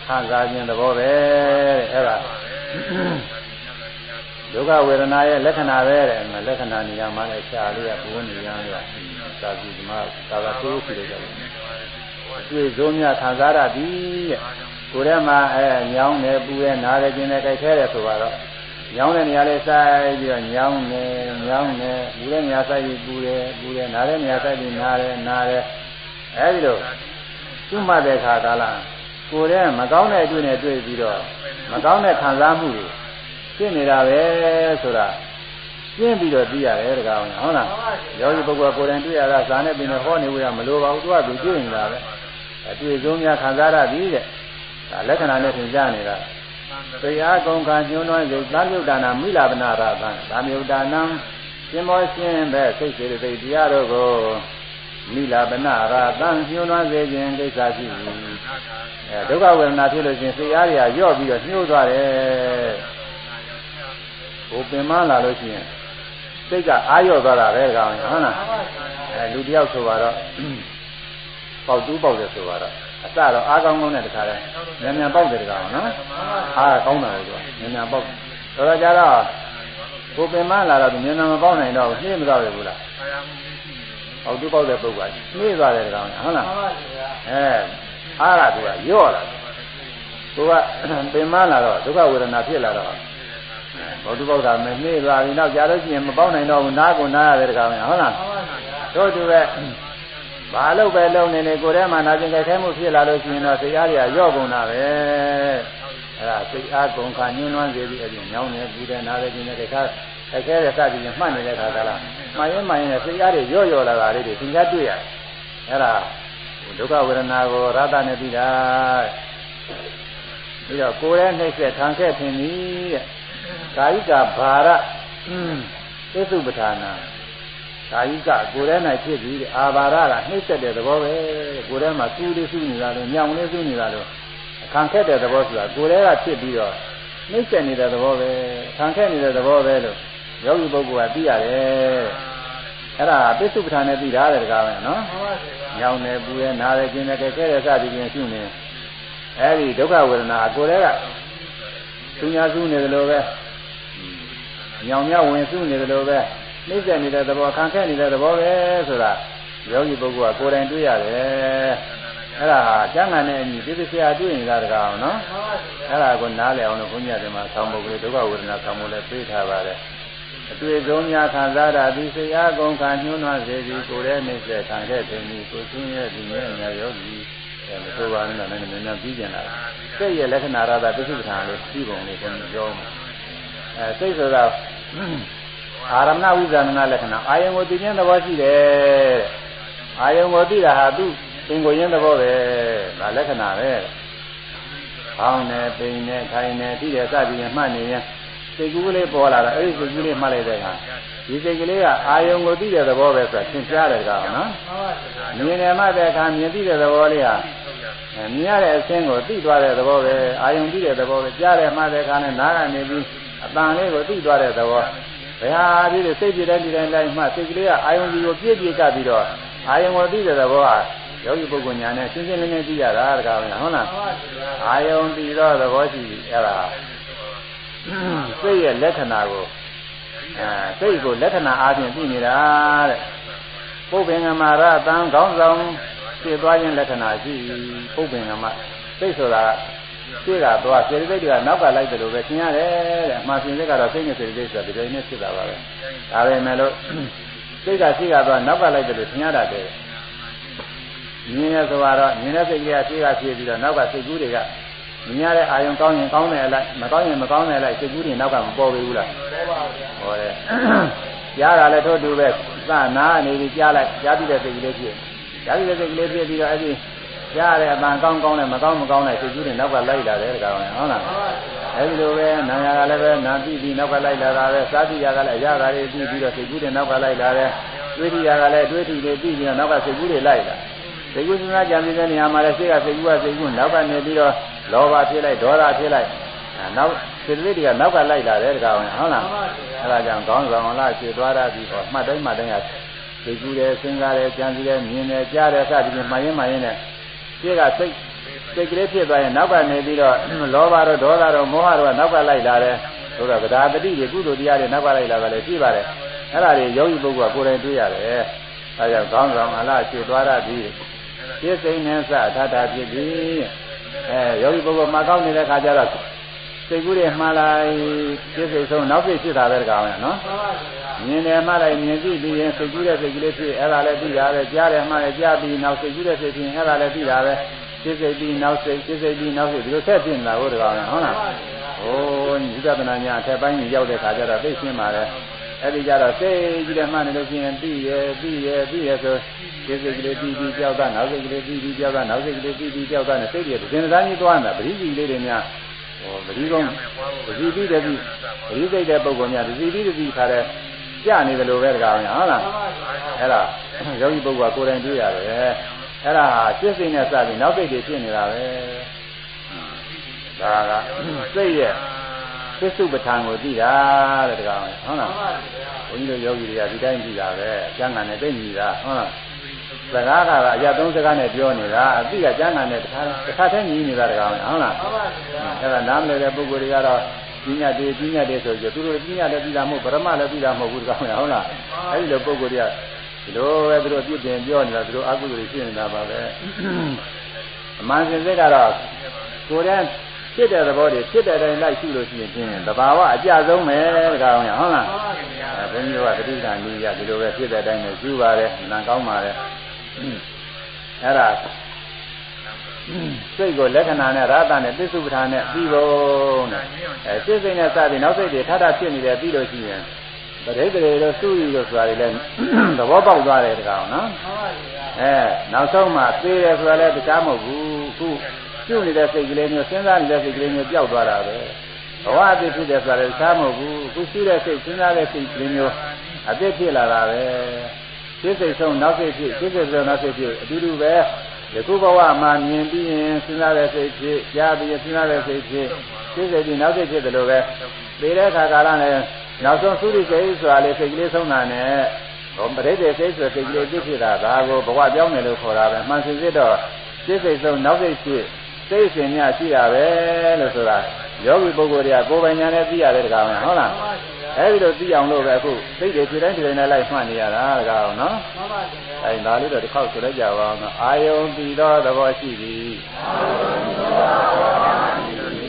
ခံစားခြင်းသဘောပဲတဲ့အဲ့ဒါဒုက္ခဝေဒနာရဲ့လက္ခဏာပဲတဲ့လက္ခဏာနေရာမှာလည်းရှားလေးကဘုန်းနေရမ်းရသာသီဓမ္မသာသာသိရှိလိုက်တယ်အတွေ့ဆုံးများခံစားရသည်တဲ့ကိုယ်ထဲမှာအဲညောင်းတယ်ပူတယ်နားတယ်ကျင်တယ်ကြိုက်ခဲတယ်ဆိုတော့ ညောင်းတဲ့နေရာလေးစိုက်ပြီးတော့ညောင်းတယ်ညောင်းတယ်ပူတဲ့နေရာစိုက်ပြီးပူတယ်ပူတယ်နားတဲ့နေရာစိုက်ပြီးနားတယ်နားတယ်အဲဒီလိုသူ့မှတ်တဲ့ခါကာလကိုယ်ထဲမကောင်းတဲ့အတွေ့နဲ့တွေ့ပြီးတော့မကောင်းတဲ့ခံစားမှုတွေဖြစ်နေတာပဲဆိုတာရှင်းပြီးတော့သိရတယ်တကားဟုတ်လားယောဂီပုဂ္ဂိုလ်ကိုယ်တိုင်တွေ့ရတာဇာနဲ့ပင်နဲ့ဟောနေဝရမလိုပါဘူးသူကသူတွေ့နေတာပဲအတွေ့အကြုံများခံစားရသည်တဲ့ဒါလက္ခဏာနဲ့သင်ကြားနေတာ တရားကုန်ခံညွှန်းနှွမ်းစိတ်သာမြုပ်ဒါနာမိလာပနာရသံသာမြုပ်ဒါနံရှင်းမောရှင်းပဲစိတ်စေတသိက်တရားတို့ကိုမိလာပနာရသံညွှန်းနှွမ်းစေခြင်းကိစ္စရှိသည်အဲဒုက္ခဝေဒနာဖြစ်လို့ရှင်စိတ်အားတွေကညော့ပြီးတော့ညှိုးသွားတယ်ဟိုပင်မလာလို့ရှိရင်စိတ်ကအာရော့သွားတာပဲကောင်ဟုတ်လားအဲလူတယောက်ဆိုတော့ပေါက်တူးပေါက်တယ်ဆိုတော့ အစတော့အားကောင်းကောင်းနဲ့တခါလဲမြန်မြန်ပေါက်တယ်တခါနော်အားကောင်းတာလို့မြန်မြန်ပေါက်တော်တော်ကြတော့ကိုပင်မလာတော့မြန်မြန်မပေါက်နိုင်တော့နှိမ့်မသွားပြီဘူးလားပေါက်တူးပေါက်တဲ့ပုဂ္ဂိုလ်နှိမ့်သွားတယ်တခါဟုတ်လားအဲအားရသူကရော့လာကိုကပင်မလာတော့ဒုက္ခဝေဒနာဖြစ်လာတော့ဘောဓုပေါက်တာမနှိမ့်သွားပြီနောက်ကြာလို့ရှိရင်မပေါက်နိုင်တော့ဘူးနားကိုနားရတယ်တခါဟုတ်လားတို့တူပဲ ဘာလို့ပဲလုံနေနေကိုယ်ထဲမှာနာကျင်ကြိုက်ခဲမှုဖြစ်လာလို့ရှိရင်တော့စိတ်အားတွေကရော့ကုန်တာပဲအဲ့ဒါစိတ်အားကုန်ခါညှင်းနှွမ်းစေပြီးအဲ့ဒီညောင်းနေပြီးတဲ့နားလည်းကျင်တဲ့ခါခိုက်ခဲတဲ့စသည်ဖြင့်မှတ်နေတဲ့ခါကလားမှန်ရင်မှန်ရင်စိတ်အားတွေရော့ရော့လာတာလေးတွေသင်္ကြန်တွေ့ရတယ်အဲ့ဒါဒုက္ခဝေဒနာကိုရသနဲ့ပြီးတာပြီးတော့ကိုယ်ရဲ့နှိမ့်ဆက်ခံခဲ့ခြင်းသည်တဲ့ကာယိကဘာရသစ္စုပ္ပဌာနာ ကာယိကကိုယ်ထဲ၌ဖြစ်ပြီးအာဘာရကနှိမ့်ဆက်တဲ့သဘောပဲကိုယ်ထဲမှာစူးလေးစူးနေတာလို့ညောင်လေးစူးနေတာလို့ခံခက်တဲ့သဘောဆိုတာကိုယ်ထဲကဖြစ်ပြီးတော့နှိမ့်ဆက်နေတဲ့သဘောပဲခံခက်နေတဲ့သဘောပဲလို့ယောဂီပုဂ္ဂိုလ်ကသိရတယ်အဲ့ဒါပစ္စုပ္ပန်နဲ့သိတာတဲ့တကားပဲနော်ညောင်နေပူရဲနားရဲကျင်နေကြဲတဲ့စသည်ဖြင့်ရှုနေအဲ့ဒီဒုက္ခဝေဒနာကိုယ်ထဲကသူညာစုနေတယ်လို့ပဲညောင်မြဝင်စုနေတယ်လို့ပဲ နှိမ့်ဆက်နေတဲ့သဘောခံခဲ့နေတဲ့သဘောပဲဆိုတာယောဂီပုဂ္ဂိုလ်ကကိုယ်တိုင်တွေ့ရတယ်အဲ့ဒါကျမ်းဂန်နဲ့အညီသိသိဆရာတွေ့နေတာတကားအောင်နော်အဲ့ဒါကိုနားလည်အောင်လို့ဘုန်းကြီးကဒီမှာဆောင်းပုဂ္ဂိုလ်ဒုက္ခဝေဒနာဆောင်းပုဂ္ဂိုလ်လည်းပြေးထားပါတယ်အတွေ့အကြုံများခံစားတာဒီစိတ်အားကုန်ခံညှိုးနှွားစေပြီးကိုယ်ရဲ့နှိမ့်ဆက်ခံခဲ့တဲ့ဒီကိုယ်ချင်းရဲ့ဒီနဲ့ညာယောဂီအဲမဆိုပါနဲ့လည်းနည်းနည်းများပြီးကျင်လာစိတ်ရဲ့လက္ခဏာရတာပစ္စုပ္ပန်လေးပြီးပုံလေးကိုပြောမယ်အဲစိတ်ဆိုတာ အာရမဏဝိဇာဏလက္ခဏာအာယုံကိုသိခြင်းသဘောရှိတယ်အာယုံကိုသိတာဟာသူသင်ကိုရင်းသဘောပဲဒါလက္ခဏာပဲဖောင်းနေပိန်နေခိုင်နေသိတယ်စသည်ဖြင့်မှတ်နေရင်စိတ်ကူးလေးပေါ်လာတာအဲ့ဒီစိတ်ကူးလေးမှတ်လိုက်တဲ့အခါဒီစိတ်ကလေးကအာယုံကိုသိတဲ့သဘောပဲဆိုတာသင်ကြားတယ်ကောင်နော်မြင်တယ်မှတဲ့အခါမြင်သိတဲ့သဘောလေးဟာမြင်ရတဲ့အဆင်းကိုသိသွားတဲ့သဘောပဲအာယုံသိတဲ့သဘောပဲကြားတယ်မှတဲ့အခါနဲ့နားကနေပြီးအတန်လေးကိုသိသွားတဲ့သဘော ဘယ်ဟာဒီလိုစိတ်ပြည့်တဲ့ဒီတိုင်းလိုက်မှစိတ်ကလေးကအာယုံကြီးကိုပြည့်ပြည့်ကပ်ပြီးတော့အာယုံကိုသိတဲ့သဘောဟာယောဂီပုဂ္ဂိုလ်ညာနဲ့ရှင်းရှင်းလင်းလင်းသိရတာတကားဟုတ်လားအာယုံသိတော့သဘောရှိအဲ့ဒါစိတ်ရဲ့လက္ခဏာကိုအဲစိတ်ကိုလက္ခဏာအားဖြင့်သိနေတာတဲ့ပုပ္ပင်္ဂမရတံခေါင်းဆောင်ဖြစ်သွားခြင်းလက္ခဏာရှိပုပ္ပင်္ဂမစိတ်ဆိုတာ ရှေ့ကသွားစေတသိက်တွေကနောက်ကလိုက်တယ်လို့ပဲသင်ရတယ်တဲ့အမှားစင်စိတ်ကတော့စိတ်နဲ့စေတသိက်ဆိုတာဒီလိုနဲ့ဖြစ်တာပါပဲဒါပဲမဲ့လို့စိတ်ကရှေ့ကသွားနောက်ကလိုက်တယ်လို့သင်ရတာတဲ့မြင်ရဆိုတော့မြင်တဲ့စိတ်ကလေးကရှေ့ကဖြစ်ပြီးတော့နောက်ကစိတ်ကူးတွေကမြင်ရတဲ့အာယုံကောင်းရင်ကောင်းတယ်လိုက်မကောင်းရင်မကောင်းတယ်လိုက်စိတ်ကူးတွေနောက်ကမပေါ်ဘူးလားပေါ်ပါဘူးဟောတယ်ကြားတာလည်းထို့တူပဲသနာနေပြီးကြားလိုက်ကြားပြီးတဲ့စိတ်ကလေးဖြစ်ကြားပြီးတဲ့စိတ်ကလေးဖြစ်ပြီးတော့အဲ့ဒီ ကြားရတဲ့အပန်ကောင်းကောင်းနဲ့မကောင်းမကောင်းတဲ့စိတ်ကူးတွေနောက်ကလိုက်လာတယ်တကောင်ဟုတ်လားအဲဒီလိုပဲနာယာကလည်းပဲနာပြီးပြီးနောက်ကလိုက်လာတာပဲစာတိယာကလည်းအရာဓာတွေပြီးပြီးတော့စိတ်ကူးတွေနောက်ကလိုက်လာတယ်တွေးတိယာကလည်းတွေးတိတွေပြီးပြီးတော့နောက်ကစိတ်ကူးတွေလိုက်လာစိတ်ကူးစဉ်းစားကြံပြီးတဲ့နေရာမှာလည်းစိတ်ကစိတ်ကူးကစိတ်ကူးနောက်ကနေပြီးတော့လောဘဖြစ်လိုက်ဒေါသဖြစ်လိုက်နောက်စိတ်တွေကနောက်ကလိုက်လာတယ်တကားဝင်ဟုတ်လားအဲဒါကြောင့်ကောင်းဆောင်လားခြေသွားရပြီးတော့မှတ်တိုင်းမှတ်တိုင်းကစိတ်ကူးတယ်စဉ်းစားတယ်ကြံစည်တယ်မြင်တယ်ကြားတယ်စသည်ဖြင့်မှန်ရင်မှန်ရင်နဲ့ စိတ်ကစိတ်စိတ်ကလေးဖြစ်သွားရင်နောက်ကနေပြီးတော့လောဘတော့ဒေါသတော့မောဟတော့နောက်ကလိုက်လာတယ်ဆိုတော့ဗဒါတတိတွေကုသိုလ်တရားတွေနောက်ကလိုက်လာတယ်လည်းရှိပါတယ်အဲ့ဒါတွေယောဂီပုဂ္ဂိုလ်ကကိုယ်တိုင်တွေ့ရတယ်အဲဒါကြောင့်ကောင်းဆောင်အလားခြေသွားရပြီးစိတ်စိတ်နဲ့စထထဖြစ်ပြီးအဲယောဂီပုဂ္ဂိုလ်မှာကောင်းနေတဲ့ခါကျတော့စိတ်ကူးတွေမှားလိုက်စိတ်စိတ်ဆုံးနောက်စိတ်ဖြစ်တာပဲတကောင်ရနော် မြင်တယ်မှားလိုက်မြင်ပြီးပြီးရင်စိတ်ကူးတဲ့စိတ်ကလေးဖြစ်အဲ့ဒါလည်းပြီးတာပဲကြားတယ်မှားတယ်ကြားပြီးနောက်စိတ်ကူးတဲ့စိတ်ဖြစ်အဲ့ဒါလည်းပြီးတာပဲစိတ်စိတ်ပြီးနောက်စိတ်စိတ်စိတ်ပြီးနောက်စိတ်ဒီလိုဆက်ဖြစ်နေတာဟုတ်တကောင်ရဟုတ်လားဟိုးဝိပဿနာညာအထက်ပိုင်းကြီးရောက်တဲ့ခါကျတော့သိရှင်းပါလေအဲ့ဒီကြတော့စိတ်ကြီးတဲ့မှနေလို့ရှိရင်ပြီးရပြီးရပြီးရဆိုစိတ်စိတ်ကလေးပြီးပြီးကြောက်တာနောက်စိတ်ကလေးပြီးပြီးကြောက်တာနောက်စိတ်ကလေးပြီးပြီးကြောက်တာနဲ့စိတ်တွေဒင်သားကြီးသွားနေတာပရိသီလေးတွေများဟောပရိကုံပရိသီတတိပရိသိတဲ့ပုဂ္ဂိုလ်များပရိသီတတိခါတဲ့ ကြနေတယ်လို့ပဲတကားဟုတ်လားအဲ့ဒါယောဂီပုဂ္ဂိုလ်ကကိုယ်တိုင်တွေ့ရတယ်အဲ့ဒါစိတ်စိတ်နဲ့စပြီးနောက်စိတ်တွေဖြစ်နေတာပဲဒါကစိတ်ရဲ့သစ္စုပ္ပထံကိုသိတာတဲ့တကားဟုတ်လားဘုန်းကြီးတို့ယောဂီတွေကဒီတိုင်းသိတာပဲကျမ်းဂန်နဲ့သိညီတာဟုတ်လားစကားကအရာသုံးစကားနဲ့ပြောနေတာအသိကကျမ်းဂန်နဲ့တစ်ခါတစ်ခါတည်းညီနေတာတကားဟုတ်လားအဲ့ဒါနားမလည်တဲ့ပုဂ္ဂိုလ်တွေကတော့ ပညာတည်ပညာတည်ဆိုကြသူတို့ပညာလည်းပြီးတာမဟုတ်ဗရမလည်းပြီးတာမဟုတ်ဘူးတကားဟုတ်လားအဲ့ဒီလိုပုဂ္ဂိုလ်တွေကဒီလိုပဲသူတို့ပြစ်တင်ပြောနေတာသူတို့အကုသိုလ်တွေဖြစ်နေတာပါပဲအမှန်စင်စစ်ကတော့ကိုယ်တည်းဖြစ်တဲ့သဘောတွေဖြစ်တဲ့တိုင်းလိုက်ရှုလို့ရှိရင်ဖြင့်သဘာဝအကြဆုံးပဲတကားဟုတ်လားဟုတ်လားအဲဘုန်းကြီးကတတိကနိယဒီလိုပဲဖြစ်တဲ့တိုင်းနဲ့ရှုပါတယ်နာကောင်းပါတယ်အဲ့ဒါ စိတ်ကိုလက္ခဏာနဲ့ရာသနဲ့သစ္စုပ္ပထာနဲ့ပြီးဖို့နဲ့အဲစိတ်စိတ်နဲ့စပြီးနောက်စိတ်တွေထထဖြစ်နေတယ်ပြီးလို့ရှိရင်ပရိသေတွေလို့စုရီလို့ဆိုတာတွေလည်းသဘောပေါက်သွားတယ်တကားနော်အဲနောက်ဆုံးမှသေတယ်ဆိုတာလည်းတခြားမဟုတ်ဘူးခုပြုနေတဲ့စိတ်ကလေးမျိုးစဉ်းစားနေတဲ့စိတ်ကလေးမျိုးပျောက်သွားတာပဲဘဝအဖြစ်ဖြစ်တယ်ဆိုတာလည်းတခြားမဟုတ်ဘူးခုရှိတဲ့စိတ်စဉ်းစားတဲ့စိတ်ကလေးမျိုးအဖြစ်ဖြစ်လာတာပဲစိတ်စိတ်ဆုံးနောက်စိတ်ဖြစ်စိတ်စိတ်ဆုံးနောက်စိတ်ဖြစ်အတူတူပဲ ယခုဘဝမှာမြင်ပြီးရင်စဉ်းစားတဲ့စိတ်ဖြစ်ကြားပြီးရင်စဉ်းစားတဲ့စိတ်ဖြစ်စိတ်စိတ်ပြီးနောက်စိတ်ဖြစ်တယ်လို့ပဲသိတဲ့အခါကာလနဲ့နောက်ဆုံးသုရိစိတ်ဆိုတာလေစိတ်ကလေးဆုံးတာနဲ့ဟောပရိသေစိတ်ဆိုစိတ်ကလေးဖြစ်ဖြစ်တာဒါကိုဘဝပြောင်းတယ်လို့ခေါ်တာပဲမှန်စင်စစ်တော့စိတ်စိတ်ဆုံးနောက်စိတ်ဖြစ်စိတ်စဉ်များရှိတာပဲလို့ဆိုတာယောဂီပုဂ္ဂိုလ်တွေကကိုယ်ပိုင်ညာနဲ့သိရတယ်တကားမဟုတ်လား အဲဒီလိုသိအောင်လို့ပဲအခုစိတ်တွေဒီတိုင်းဒီတိုင်းနဲ့လိုက်မှတ်နေရတာတကားအောင်နော်မှန်ပါဗျာအဲဒါလေးတော့တစ်ခေါက်ဆိုလိုက်ကြပါအောင်အာယုံပြီးတော့သဘောရှိသည်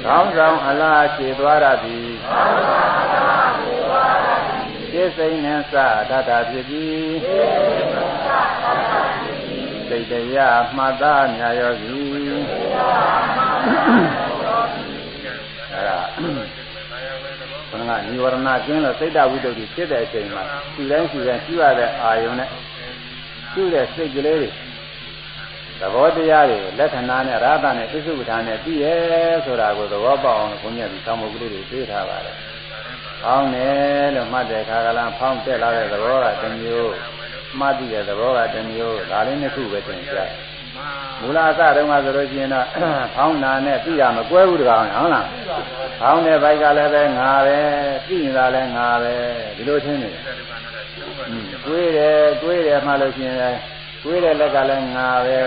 ကောင်းဆောင်အလားခြေသွားရသည်စိတ်စိတ်နဲ့စတတ်တာဖြစ်သည်စိတ်တရားမှတ်သားညာရောသည်အဲဒါခဏ ကនិဝရဏကျင်းလို့စိတ်တဝိတ္တုဖြစ်တဲ့အချိန်မှာဒီတိုင်းဒီတိုင်းရှိရတဲ့အာယုံနဲ့ရှိတဲ့စိတ်ကလေးတွေသဘောတရားတွေလက္ခဏာနဲ့ရာသနဲ့သိစုပ္ပထာနဲ့ပြီးရဲဆိုတာကိုသဘောပေါက်အောင်ဘုန်းကြီးကဒီသံဃာကလေးတွေသိထားပါတယ်။ဖောင်းတယ်လို့မှတ်တဲ့ခါကလာဖောင်းတက်လာတဲ့သဘောကတစ်မျိုးမှတ်ပြီးတဲ့သဘောကတစ်မျိုးဒါလေးနှစ်ခုပဲသင်ကြား။ မူလအစတုန်းကဆိုလို့ရှိရင်တော့ဖောင်းနာနဲ့ပြီးတာမကွဲဘူးတကောင်ဟုတ်လား။ဖောင်းတဲ့ဘိုက်ကလည်းပဲငါပဲပြီးနေတာလည်းငါပဲဒီလိုထင်နေတယ်။တွေးတယ်တွေးတယ်မှလို့ရှိရင်တွေးတဲ့လက်ကလည်းငါပဲ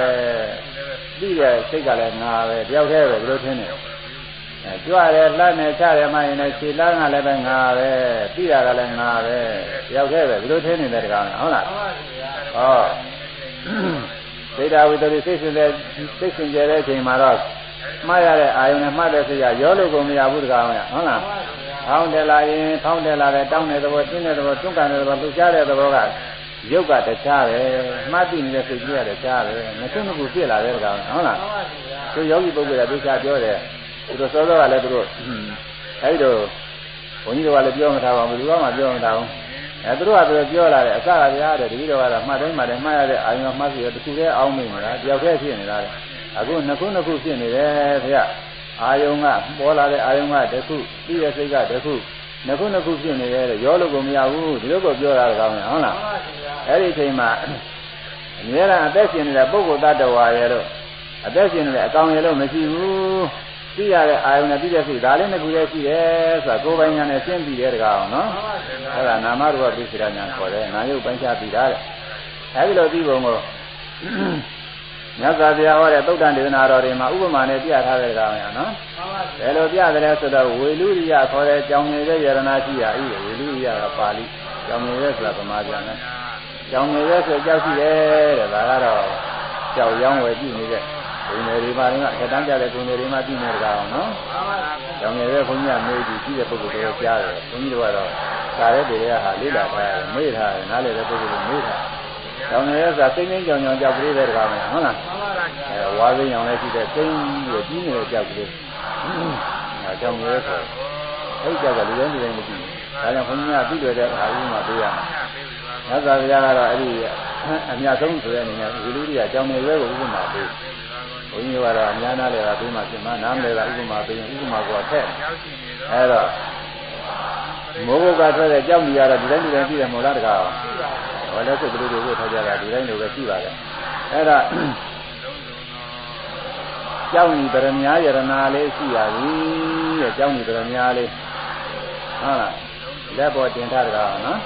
ပြီးတဲ့စိတ်ကလည်းငါပဲတယောက်တည်းပဲဒီလိုထင်နေတယ်အဲကြွတယ်လှမ်းတယ်ချတယ်မှရင်လည်းခြေလမ်းကလည်းပဲငါပဲပြီးတာကလည်းငါပဲတယောက်တည်းပဲဒီလိုထင်နေတယ်တကောင်ဟုတ်လားဟော သိတာဝိတ္တိစိတ်ရှင်တဲ့စိတ်ရှင်ကြတဲ့အချိန်မှာတော့မှားရတဲ့အာယုန်နဲ့မှားတဲ့စိတ်ကရောလို့ကိုမရဘူးတကောင်ဟုတ်လားထောင်းတယ်လာရင်ထောင်းတယ်လာတယ်တောင်းတဲ့သဘောတင်းတဲ့သဘောတွန်းကန်တဲ့သဘောလှူရှားတဲ့သဘောကရုပ်ကတခြားပဲမှတ်သိနေတဲ့စိတ်ကြီးကတခြားပဲငခုနှစ်ခုဖြစ်လာတဲ့ကောင်ဟုတ်လားသူယောဂီပုဂ္ဂိုလ်ကဒုက္ခပြောတယ်သူတို့စောစောကလည်းသူတို့အဲဒီတော့ဘုန်းကြီးတို့ကလည်းပြောမထားပါဘူးဘယ်သူမှပြောမထားဘူး အဲသူတို့ကသူပြောလာတယ်အစကတရားတယ်တတိတော်ကတော့မှတ်တိုင်းမှတ်တိုင်းမှတ်ရတဲ့အာယုံမှတ်စီရတခုတည်းအောင်းနေမှာလားတယောက်တည်းဖြစ်နေတာလေအခုနှစ်ခုနှစ်ခုဖြစ်နေတယ်ခင်ဗျအာယုံကပေါ်လာတဲ့အာယုံကတစ်ခုသိတဲ့စိတ်ကတစ်ခုနှစ်ခုနှစ်ခုဖြစ်နေတယ်ရောလို့ကိုမရဘူးဒီလိုကိုပြောတာကောင်းတယ်ဟုတ်လားအဲ့ဒီအချိန်မှာအများအားအသက်ရှင်နေတဲ့ပုဂ္ဂိုလ်တ attva ရဲ့လို့အသက်ရှင်နေတဲ့အကောင်ရဲ့လို့မရှိဘူး သိရတဲ့အာယုံနဲ့သိတဲ့စိတ်ဒါလေးနှစ်ခုလည်းရှိတယ်ဆိုတာကိုယ်ပိုင်ညာနဲ့ရှင်းပြီးတဲ့တကားအောင်နော်အဲ့ဒါနာမရူပပိစိရညာခေါ်တယ်နာယုတ်ပိုင်းခြားပြီးတာတဲ့အဲ့ဒီလိုသိပုံကိုမြတ်စွာဘုရားဟောတဲ့သုတ်တန်ဒေသနာတော်တွေမှာဥပမာနဲ့ပြထားတဲ့ကောင်ရနော်ဘယ်လိုပြတယ်လဲဆိုတော့ဝေလူရိယခေါ်တဲ့ကြောင်ငယ်တဲ့ယရနာရှိရာဤဝေလူရိယကပါဠိကြောင်ငယ်တဲ့ဆိုတာဗမာပြန်တယ်ကြောင်ငယ်တဲ့ဆိုကြောက်ရှိတယ်တဲ့ဒါကတော့ကြောက်ရောင်းဝယ်ကြည့်နေတဲ့ ဘုံတွေမှာလည်းအတန်းကြတဲ့ဘုံတွေမှာပြည့်နေတဲ့ကောင်နော်ကြောင်ငယ်တဲ့ဘုန်းကြီးကမေးပြီးရှိတဲ့ပုဂ္ဂိုလ်တွေကြားတယ်ဘုန်းကြီးတို့ကတော့ကားတဲ့တွေကဟာလေးလာထားတယ်မေးထားတယ်နားလေတဲ့ပုဂ္ဂိုလ်တွေမေးထားတယ်ကြောင်နေရဆိုတာစိမ့်စိမ့်ကြောင်ကြောင်ကြောက်ကလေးပဲတကားမယ်ဟုတ်လားအဲဝါသိမ်းအောင်လည်းရှိတဲ့စိမ့်ပြီးပြီးနေတဲ့ကြောက်ကလေးအဲကြောင်နေရဆိုအဲ့ဒီကြောက်ကလူတိုင်းလူတိုင်းမကြည့်ဘူးဒါကြောင့်ဘုန်းကြီးကပြီးတွေ့တဲ့အာရုံမှာပေးရမှာမြတ်စွာဘုရားကတော့အဲ့ဒီအများဆုံးဆိုတဲ့အနေနဲ့ဝီလူတွေကကြောင်နေရဲကိုဥပမာပေး ဘုန်းကြီးကတော့အများနာလေတာပေးမှပြင်မှနားမလဲတာဥပမာပေးရင်ဥပမာကထက်အဲ့တော့မိုးဘုတ်ကထွက်တဲ့ကြောက်နေရတော့ဒီတိုင်းဒီတိုင်းကြည့်တယ်မို့လားတကားဟောလက်စုပ်ကလေးတွေဝတ်ထားကြတာဒီတိုင်းလိုပဲရှိပါတယ်အဲ့ဒါကျောင်းဤပရမညာယရနာလေးရှိရပြီတဲ့ကျောင်းဤပရမညာလေးဟုတ်လားလက်ပေါ်တင်ထားတာနော်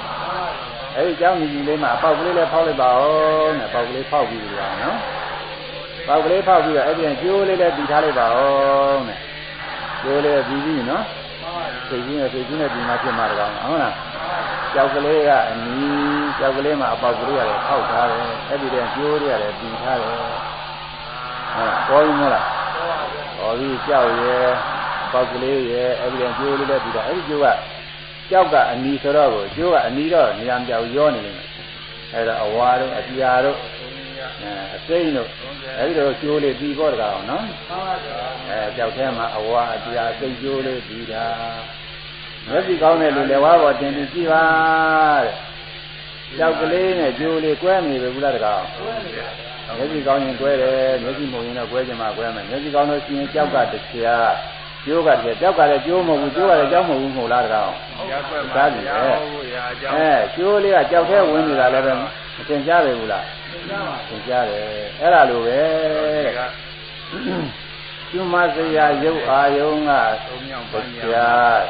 အဲ့ဒီကျောင်းဤကြီးလေးမှာအပေါက်ကလေးလည်းဖောက်လိုက်ပါဦးနဲ့ပေါက်ကလေးဖောက်ပြီးပြီလားနော် ပေါက်ကလေးဖောက်ပြီးတော့အဲ့ဒီကျိုးလေးလည်းပြီးထားလိုက်ပါဦးနဲ့ကျိုးလေးပြီးပြီနော်စိတ်ကြီးနဲ့စိတ်ကြီးနဲ့ဒီမှာဖြစ်မှာတကောင်ဟုတ်လားကြောက်ကလေးကအနီးကြောက်ကလေးမှာအပေါက်ကလေးရတယ်ထောက်ထားတယ်အဲ့ဒီတည်းကျိုးတွေရတယ်ပြီးထားတယ်ဟုတ်လားပေါ်ပြီမလားပေါ်ပြီကြောက်ရဲ့ပေါက်ကလေးရဲ့အဲ့ဒီတည်းကျိုးလေးလည်းပြီးတာအဲ့ဒီကျိုးကကြောက်ကအနီးဆိုတော့ကိုကျိုးကအနီးတော့နေရာပြောက်ရောနေနေတယ်အဲ့ဒါအဝါတို့အပြာတို့ အဲအစိမ့်တို့အဲ့ဒီတော့ကျိုးလေးပြီးပေါ်တကောင်နော်အဲကြောက်ထဲမှာအဝါအပြာစိတ်ကျိုးလေးပြီးတာမျက်စိကောင်းတဲ့လူလည်းဝါပေါ်တင်ပြီးကြည့်ပါတဲ့ကြောက်ကလေးနဲ့ကျိုးလေးကွဲနေပြီဘူးလားတကောင်မျက်စိကောင်းရင်ကွဲတယ်မျက်စိမုံရင်တော့ကွဲကြမှာကွဲမယ်မျက်စိကောင်းလို့ရှိရင်ကြောက်ကတရားကျိုးကတည်းကကြောက်ကလည်းကျိုးမဟုတ်ဘူးကျိုးကလည်းကြောက်မဟုတ်ဘူးမဟုတ်လားတကောင်သာပြီလေအဲကျိုးလေးကကြောက်ထဲဝင်နေတာလည်းပဲမသင်ကြားပဲဘူးလား သင်ကြားတယ်အဲ့ဒါလိုပဲတဲ့ကျွမစရာရုပ်အာယုံကတရား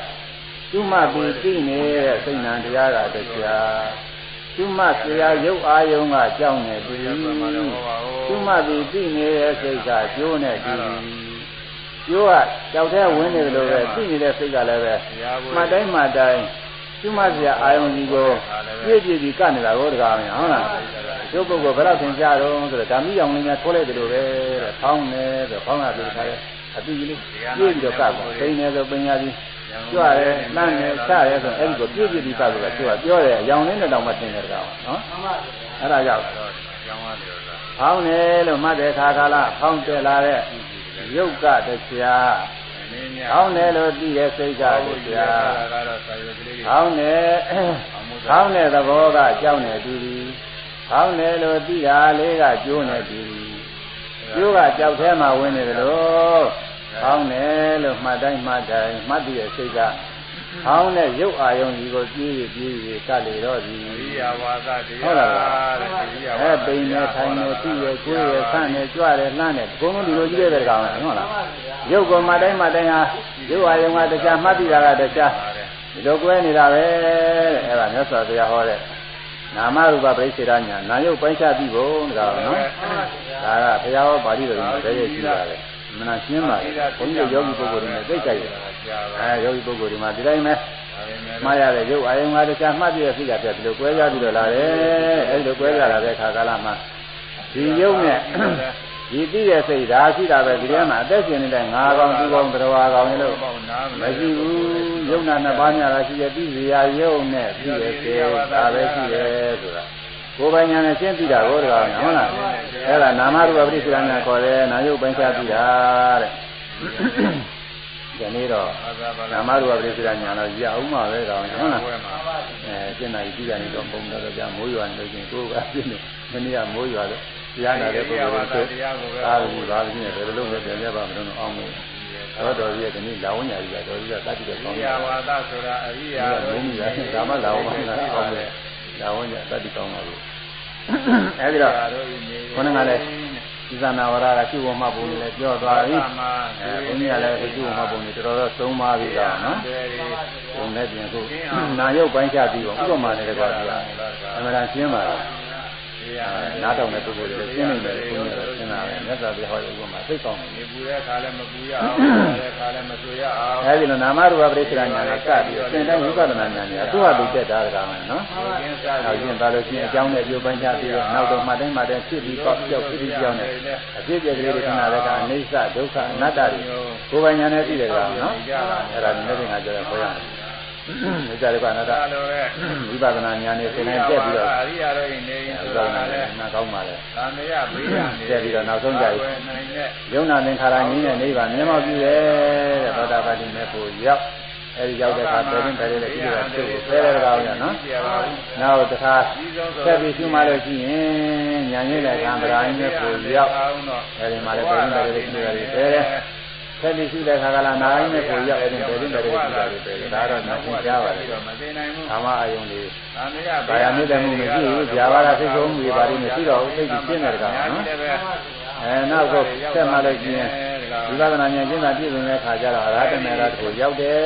ကျွမပြီးသိနေတဲ့စိတ်နံတရားကတရားကျွမစရာရုပ်အာယုံကကြောင်းနေပြီကျွမပြီးသိနေတဲ့စိတ်ကကျိုးနေပြီကျိုးကကြောက်တဲ့ဝင်နေတယ်လို့ပဲသိနေတဲ့စိတ်ကလည်းပဲမှတ်တိုင်းမှတ်တိုင်း ကျွမစရာအာယုံကြီးကိုပြည့်ပြည့်ပြီးကနေတာကိုတကားမဟုတ်လားကျိုးပုဂ္ဂိုလ်ဘယ်တော့သင်ကြတော့ဆိုတော့ဓာမိအောင်လေးများထိုးလိုက်တယ်လို့ပဲတဲ့ဖောင်းနေဆိုဖောင်းရပြီးခါရဲအတိကြီးလေးပြည့်ပြီးတော့ကပ်ပါဒိနေဆိုပညာကြီးကြွရဲလမ်းနေချရဲဆိုအဲ့ဒီကိုပြည့်ပြည့်ပြီးကပ်လို့ကျွတ်ပြောတယ်အယောင်လေးနဲ့တောင်မှသင်တယ်တကားနော်အဲ့ဒါကြောင့်ဖောင်းနေလို့မှတ်တဲ့ခါကာလဖောင်းတက်လာတဲ့ရုပ်ကတရား ဟောင်းတယ်လို့သိရဲ့စိတ်ကတရားဟောင်းတယ်ဟောင်းတဲ့သဘောကကြောက်နေတူသည်ဟောင်းတယ်လို့သိတာလေးကကျိုးနေတူသည်ကျိုးကကြောက်ထဲမှာဝင်နေတယ်လို့ဟောင်းတယ်လို့မှတ်တိုင်းမှတ်တိုင်းမှတ်သိရဲ့စိတ်က ဟောင်းတဲ့ရုပ်အာယုံကြီးကိုပြေးပြေးပြေးကလေတော့သည်ရိယာဝါဒတရားဟုတ်လားအဲပိန်နဲ့ထိုင်နဲ့သိရဲ့ကိုယ်ရဲ့ဆန့်နဲ့ကြွတယ်လှမ်းတယ်ဘုံလုံးဒီလိုကြီးတဲ့ကောင်ဟုတ်လားရုပ်ကမှတိုင်းမှတိုင်းဟာရုပ်အာယုံကတရားမှတ်သိတာကတရားဒီလိုကွဲနေတာပဲတဲ့အဲ့ဒါမြတ်စွာဘုရားဟောတဲ့နာမရူပပရိစ္ဆေဒညာနာယုတ်ပိုင်းခြားပြီးဖို့ဒါကနော်ဒါကဘုရားဟောပါဠိတော်ကြီးတည်းရဲ့ရှိပါတယ် မနာရှင်းပါဘူးဘုန်းကြီးယောဂီပုဂ္ဂိုလ်တွေနဲ့သိကြတယ်အဲယောဂီပုဂ္ဂိုလ်တွေမှာဒီတိုင်းပဲမှားရတဲ့ရုပ်အာယုံကတခြားမှတ်ပြည့်သိတာပြဒီလိုကွဲကြပြီးတော့လာတယ်အဲဒီလိုကွဲကြလာတဲ့ခါကာလမှာဒီရုပ်နဲ့ဒီသိတဲ့စိတ်ဒါရှိတာပဲဒီထဲမှာအသက်ရှင်နေတဲ့ငါးကောင်သူကောင်တရားကောင်လို့မရှိဘူးယုံနာနှစ်ပါးများလားရှိရဲ့သိစရာယုံနဲ့သိရဲ့စေဒါပဲရှိရဲ့ဆိုတာ ကိုယ်ပိုင်ညာနဲ့ရှင်းသိတာကိုတကားဟုတ်လားအဲ့ဒါနာမရူပပရိစ္ဆေညာခေါ်တယ်နာယုတ်ပိုင်းခြားသိတာတဲ့ဒီနေ့တော့နာမရူပပရိစ္ဆေညာတော့ရအောင်ပါပဲကောင်ဟုတ်လားအဲရှင်းနိုင်ကြည့်ရတယ်တော့ပုံတော့ကြာမိုးရွာနေလို့ချင်းကိုယ်ကပြင်းနေမနေ့ကမိုးရွာတော့တရားနာတဲ့ပုဂ္ဂိုလ်တွေဆိုအာရုံပါပြီနဲ့ဘယ်လိုလုပ်လဲပြန်ရပါမလို့အောင်လို့တော်တော်ကြီးကဒီနေ့လာဝန်ညာကြီးကတော်ကြီးကတတ်ပြီးတော့အကောင်းရိတယ်ယာဝါဒဆိုတာအရိယာဘုန်းကြီးကဒါမှလာဝန်ညာကောင်းတ ယ်လာဝန်ညာတတ်ပြီးကောင်းပါလို့အဲဒီတော့ခொနကလည်းဒီသနာဝရကရှိဝမှပုံလည်းပြောသွားပြီအဲဘုန်းကြီးကလည်းရှိဝမှပုံလည်းတော်တော်သုံးပါပြီကနော်ဘုံနဲ့ပြင်ခုနာယုတ်ပိုင်းချပြီးတော့ဥပမာနဲ့တကွာပြအမှန်တန်ရှင်းပါလား နားတောင်တဲ့ပုဂ္ဂိုလ်တွေရှင်းနေတယ်ဘုန်းကြီးကရှင်းတာပဲမြတ်စွာဘုရားဟောတဲ့ဥပမာသိကောင်းတယ်နေပူတဲ့ခါလည်းမပူရအောင်တဲ့ခါလည်းမဆူရအောင်အဲဒီလိုနာမရူပပရိစ္ဆေညာနဲ့စပြီးသင်တိုင်းဝိပဿနာဉာဏ်နဲ့သူ့ဟာသူတက်တာကမယ်နော်ကျင်းစား။နောက်ကျင်ပါလို့ရှိရင်အကြောင်းနဲ့အကျိုးပိုင်းခြားပြီးတော့နောက်တော့မှတိုင်းမှတိုင်းဖြစ်ပြီးပေါက်ပြောက်ဖြစ်ပြီးကြောင်းနဲ့အဖြစ်အပျက်ကလေးတွေခဏတည်းကအနိစ္စဒုက္ခအနတ္တတွေကိုယ်ပိုင်ဉာဏ်နဲ့သိတယ်ကောင်နော်။အဲ့ဒါဒီနေ့ကပြောရခေါ်ရတယ်။ ဒီကြရကအနတ္တဒါလိုပဲဝိပဿနာဉာဏ်နဲ့သင်တိုင်းတက်ပြီးတော့အရိယာတို့နေရင်ဝိဆိုပဿတာနာဉာလေဏ်နာကောင်းပါလေသံဃာဘေးရနေတက်ပြီးတော့နောက်ဆုံးကြပြီနိုင်တဲ့။ယုံနာသင်္ခါရငြင်းတဲ့နိဗ္ဗာန်မျက်မှောက်ပြုတယ်တဲ့သောတာပတိမေဖို့ရောက်အဲဒီရောက်တဲ့အခါတည်ရင်တည်ရတဲ့ကိလေသာသူ့ကိုဖယ်ရတဲ့ကောင်ရနော်ပြပါဘူး။နောက်တစ်ခါဒီဆုံးဆိုဆက်ပြီးရှုမှလို့ရှိရင်ညာရင်းတဲ့ကံပရာရင်းနဲ့ကိုရောက်အောင်တော့အဲဒီမှာလည်းတည်ရင်တည်ရတဲ့ကိလေသာတွေဖယ်တယ်။ ဆက်ပြီးရှုတဲ့အခါကလာနာရင်းနဲ့ကိုရောက်အဲဒီတည်ရင်တည်ရတဲ့ကိလေသာတွေဖယ်တယ်။ဒါတော့နာသင်ကြားပါတယ်တော့မသိနိုင်ဘူး။ကာမအယုံတွေသံဃာဘာယာမြင့်တဲ့မှုမရှိဘူး။ဇာဝရစိတ်ဆုံးမှုတွေဘာတွေမရှိတော့ဘူး။သိပြီးရှင်းတဲ့ကောင်နော်။အဲနောက်ဆုံးဆက်မှလို့ရှိရင်ဝိပဿနာဉာဏ်ကျင့်တာပြည့်စုံတဲ့အခါကျတော့အရဟတမေရတကိုရောက်တယ်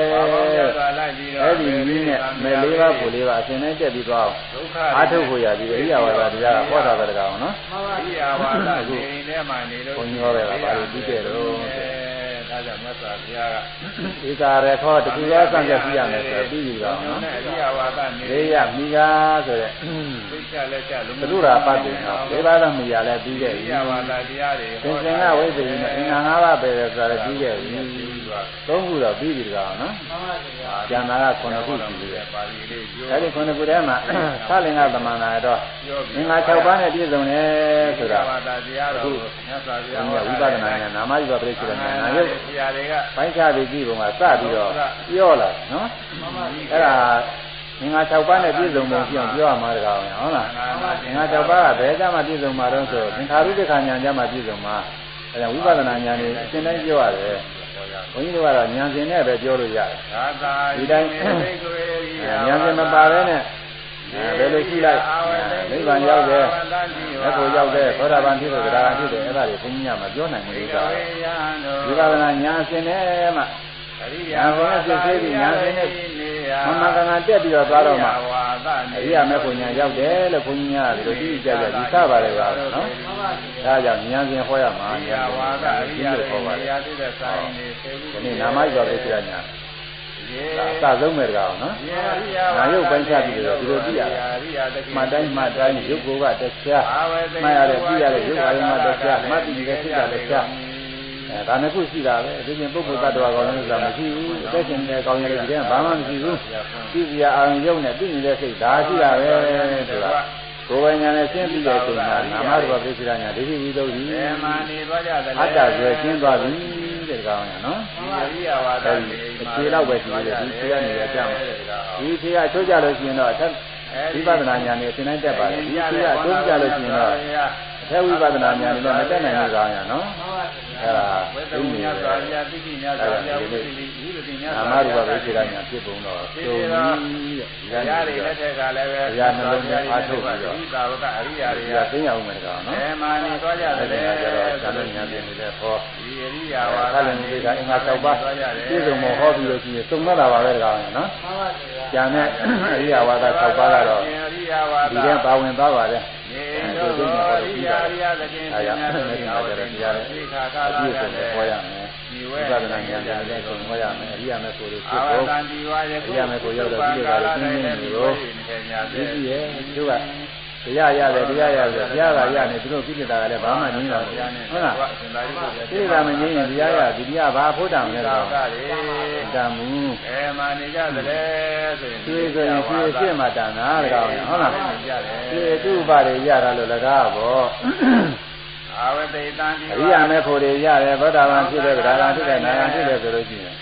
။အဲဒီနည်းနဲ့မေလေးပါးကိုလေးပါအစဉ်တိုင်းတက်ပြီးသွားအောင်ဒုက္ခအားထုတ်ဖို့ရပြီးအရိယဝါဒတရားကဟောတာပဲတကောင်နော်အရိယာဝါဒနေထဲမှာနေလို့ဘုန်းကြီးဟောတယ်ကဘာလို့ပြီးခဲ့တော့ ဒါကြောင့်မြတ်စွာဘုရားကဧကာရခောတခုရောစံချက်ရှိရမယ်ဆိုပြီးပြီကောင်နော်အရိယာဝါဒနေလေးရမိကားဆိုတဲ့သိချလက်ချလုံးသလူရာပတ်တယ်နော်လေးပါးသောမိရလည်းပြီးခဲ့အရိပြီယာဝါဒတရားတွေသင်္ကင်ကဝိသေယနဲ့အင်္ဂါ၅ပါးပဲဆိုတာလည်းပြီးခဲ့ပြီသုံးခုတော့ပြီးပြီတကောင်နော်ကျန်တာက9ခုရှိတယ်ပါဠိလေးပြောအဲဒီ9ခုထဲမှာသလင်္ကသမန္နာတော့ပြောအင်္ဂါ6ပါးနဲ့ပြည့်စုံတယ်ဆိုတာဝါဒတရားတော်မြတ်စွာဘုရားဘုရားဝိပဿနာဉာဏ်နာမယုပပရိစ္ဆေဉာဏ်နာယုတ်ဆရာတွေကပိုင်းခြားပြီးကြည့်ပုံကစပြီးတော့ပြောလာနော်အဲ့ဒါငင်္ဂါ6ပါးနဲ့ပြည့်စုံပုံပြောင်းပြောရမှာတကားဟုတ်လားငင်္ဂါ6ပါးကဘယ်ကြမှာပြည့်စုံမှာတော့ဆိုသင်္ခါရုပ္ပခာဉာဏ်ကြမှာပြည့်စုံမှာအဲဒါဝိပဿနာဉာဏ်นี่အစဉ်တိုင်းပြောရတယ်ဘုန်းကြီးတို့ကတော့ဉာဏ်စဉ်နဲ့ပဲပြောလို့ရတယ်သာသာဒီတိုင်းဉာဏ်စဉ်မပါဘဲနဲ့ ဘယ်လိုရှိလိုက်နိဗ္ဗာန်ရောက်တယ်လက်ကိုရောက်တယ်သောတာပန်ဖြစ်တယ်သရဂံဖြစ်တယ်အဲ့ဒါတွေဘုန်းကြီးကမပြောနိုင်ဘူးလို့ဆိုတာဝိပဿနာဉာဏ်စဉ်နဲ့မှအရိယာဝါဒနေရာမမကံကတက်ပြီးတော့သွားတော့မှဝါဒအရိယာမေဖို့ညာရောက်တယ်လို့ဘုန်းကြီးကဒီလိုကြည့်ကြကြဒီစပါလေပါနော်ဒါကြောင့်ဉာဏ်စဉ်ဟောရမှာအရိယာဝါဒအရိယာဟောပါနေလေရာသိတဲ့ဆိုင်နေသေဘူးဒီနေ့နာမယောပိစ္ဆရာညာ ဒါအစဆုံးမဲ့ကောင်နော်နာယုတ်ပိုင်းချပြီးတော့ဒီလိုကြည့်ရတာမှတ်တိုင်းမှတ်တိုင်းရုပ်ကိုယ်ကတရားမှတ်ရတယ်ကြည့်ရတယ်ရုပ်အာရုံကတရားမှတ်ပြီးတဲ့စိတ်ကတရားအဲဒါနှစ်ခုရှိတာပဲဒီပြင်ပုဂ္ဂိုလ်တ attva ကောင်းလို့ဆိုတာမရှိဘူးအသက်ရှင်နေတဲ့ကောင်းရတဲ့ဒီထဲဘာမှမရှိဘူးသိစရာအာရုံရုပ်နဲ့သိနေတဲ့စိတ်ဒါရှိတာပဲဆိုတာကိုယ်ပိုင်ညာနဲ့ရှင်းပြီးတဲ့အချိန်မှာနာမရူပပိစ္ဆရာညာဒိဋ္ဌိဝိသုဒ္ဓိဘယ်မှာနေသွားကြသလဲအတ္တဆိုကျင်းသွားပြီ တဲ့ကောင်ညာနော်အရိယာဝါဒအဲဒီအခြေလောက်ပဲရှိသေးတယ်ဒီခြေကနေရကြမှာဒီခြေကချိုးကြလို့ရှိရင်တော့အထက်ဝိပဿနာဉာဏ်နဲ့သင်တိုင်းတက်ပါတယ်ဒီခြေကချိုးကြလို့ရှိရင်တော့ အထက်ဝိပဿနာဉာဏ်နဲ့မတက်နိုင်ဘူးကောင်ညာနော်အဲဒါဝေဒသိုနေညတယ်သာပြတိတိညသာပြဝိသိတိဝိသိညနာမသာရူပပိစ္ဆရာညာဖြစ်ပုံတော့ဒီသုံးလိုပြီးတရားတွေလက်ထက်ကလည်းပဲဒီသာဝကအရိယာတွေဒီကကသိရအောင်မယ်ကောင်နော်ဘယ်မှာနေသွားကြသအဲဒီလဲကကျတော့သာလဉာဏ်ပြင်နေတဲ့ဟောဒီအရိယာဝါဒသာလဉာဏ်တွေကအင်္ဂါ၆ပါးပြည့်စုံမဟောပြီးလို့ရှိရင်သုံးတော့တာပါပဲကောင်နော်ကျန်တဲ့အရိယဝါဒ၆ပါးကတော့အရိယာဝါဒဒီထဲပါဝင်သွားပါတယ်နေတို့ သောအရိယာရိယသခင်အဲပြဒါညာတို့နဲ့ဒီဒီအောမှာက်ကြတတဲ့ည်းတရားတွေဒီခါကာအလပြည့်ရစုံတဲ့နဲ့ဟောရမယ်ဒီဝိဝဲပဿနာဉာဏ်နဲ့လည်းဆုံးဟောရမယ်အရိယမေဖို့လို့ဖြစ်အာဝဖို့တန်ဒီဝါယခုအရိယမေဖို့ရောက်တော့ဒီလိုပါလေသိနေနေလို့ဒီကြည့်ရဲ့သူက တရားရတယ်တရားရတယ်တရားကရနေသူတို့ကိလေသာကလည်းဘာမှငြင်းတာမဟုတ်ဟုတ်လားကိလေသာမငြင်းရင်တရားရဒီတရားဘာဖို့တောင်လဲသာတော့ကလေတမ်းမှုအဲမှာနေကြသလဲဆိုရင်ရွှေဆိုရင်ရွှေရှင်းမှတန်တာတကောင်ဟုတ်လားကြတယ်ရွှေသူ့ဘာတွေရတာလို့လကားပေါ့အာဝတိတံဒီအရိယာမေဖို့တွေရတယ်ဗုဒ္ဓဘာသာဖြစ်တဲ့ဗုဒ္ဓဘာသာဖြစ်တဲ့နာဂံဖြစ်တဲ့ဆိုလို့ရှိရင်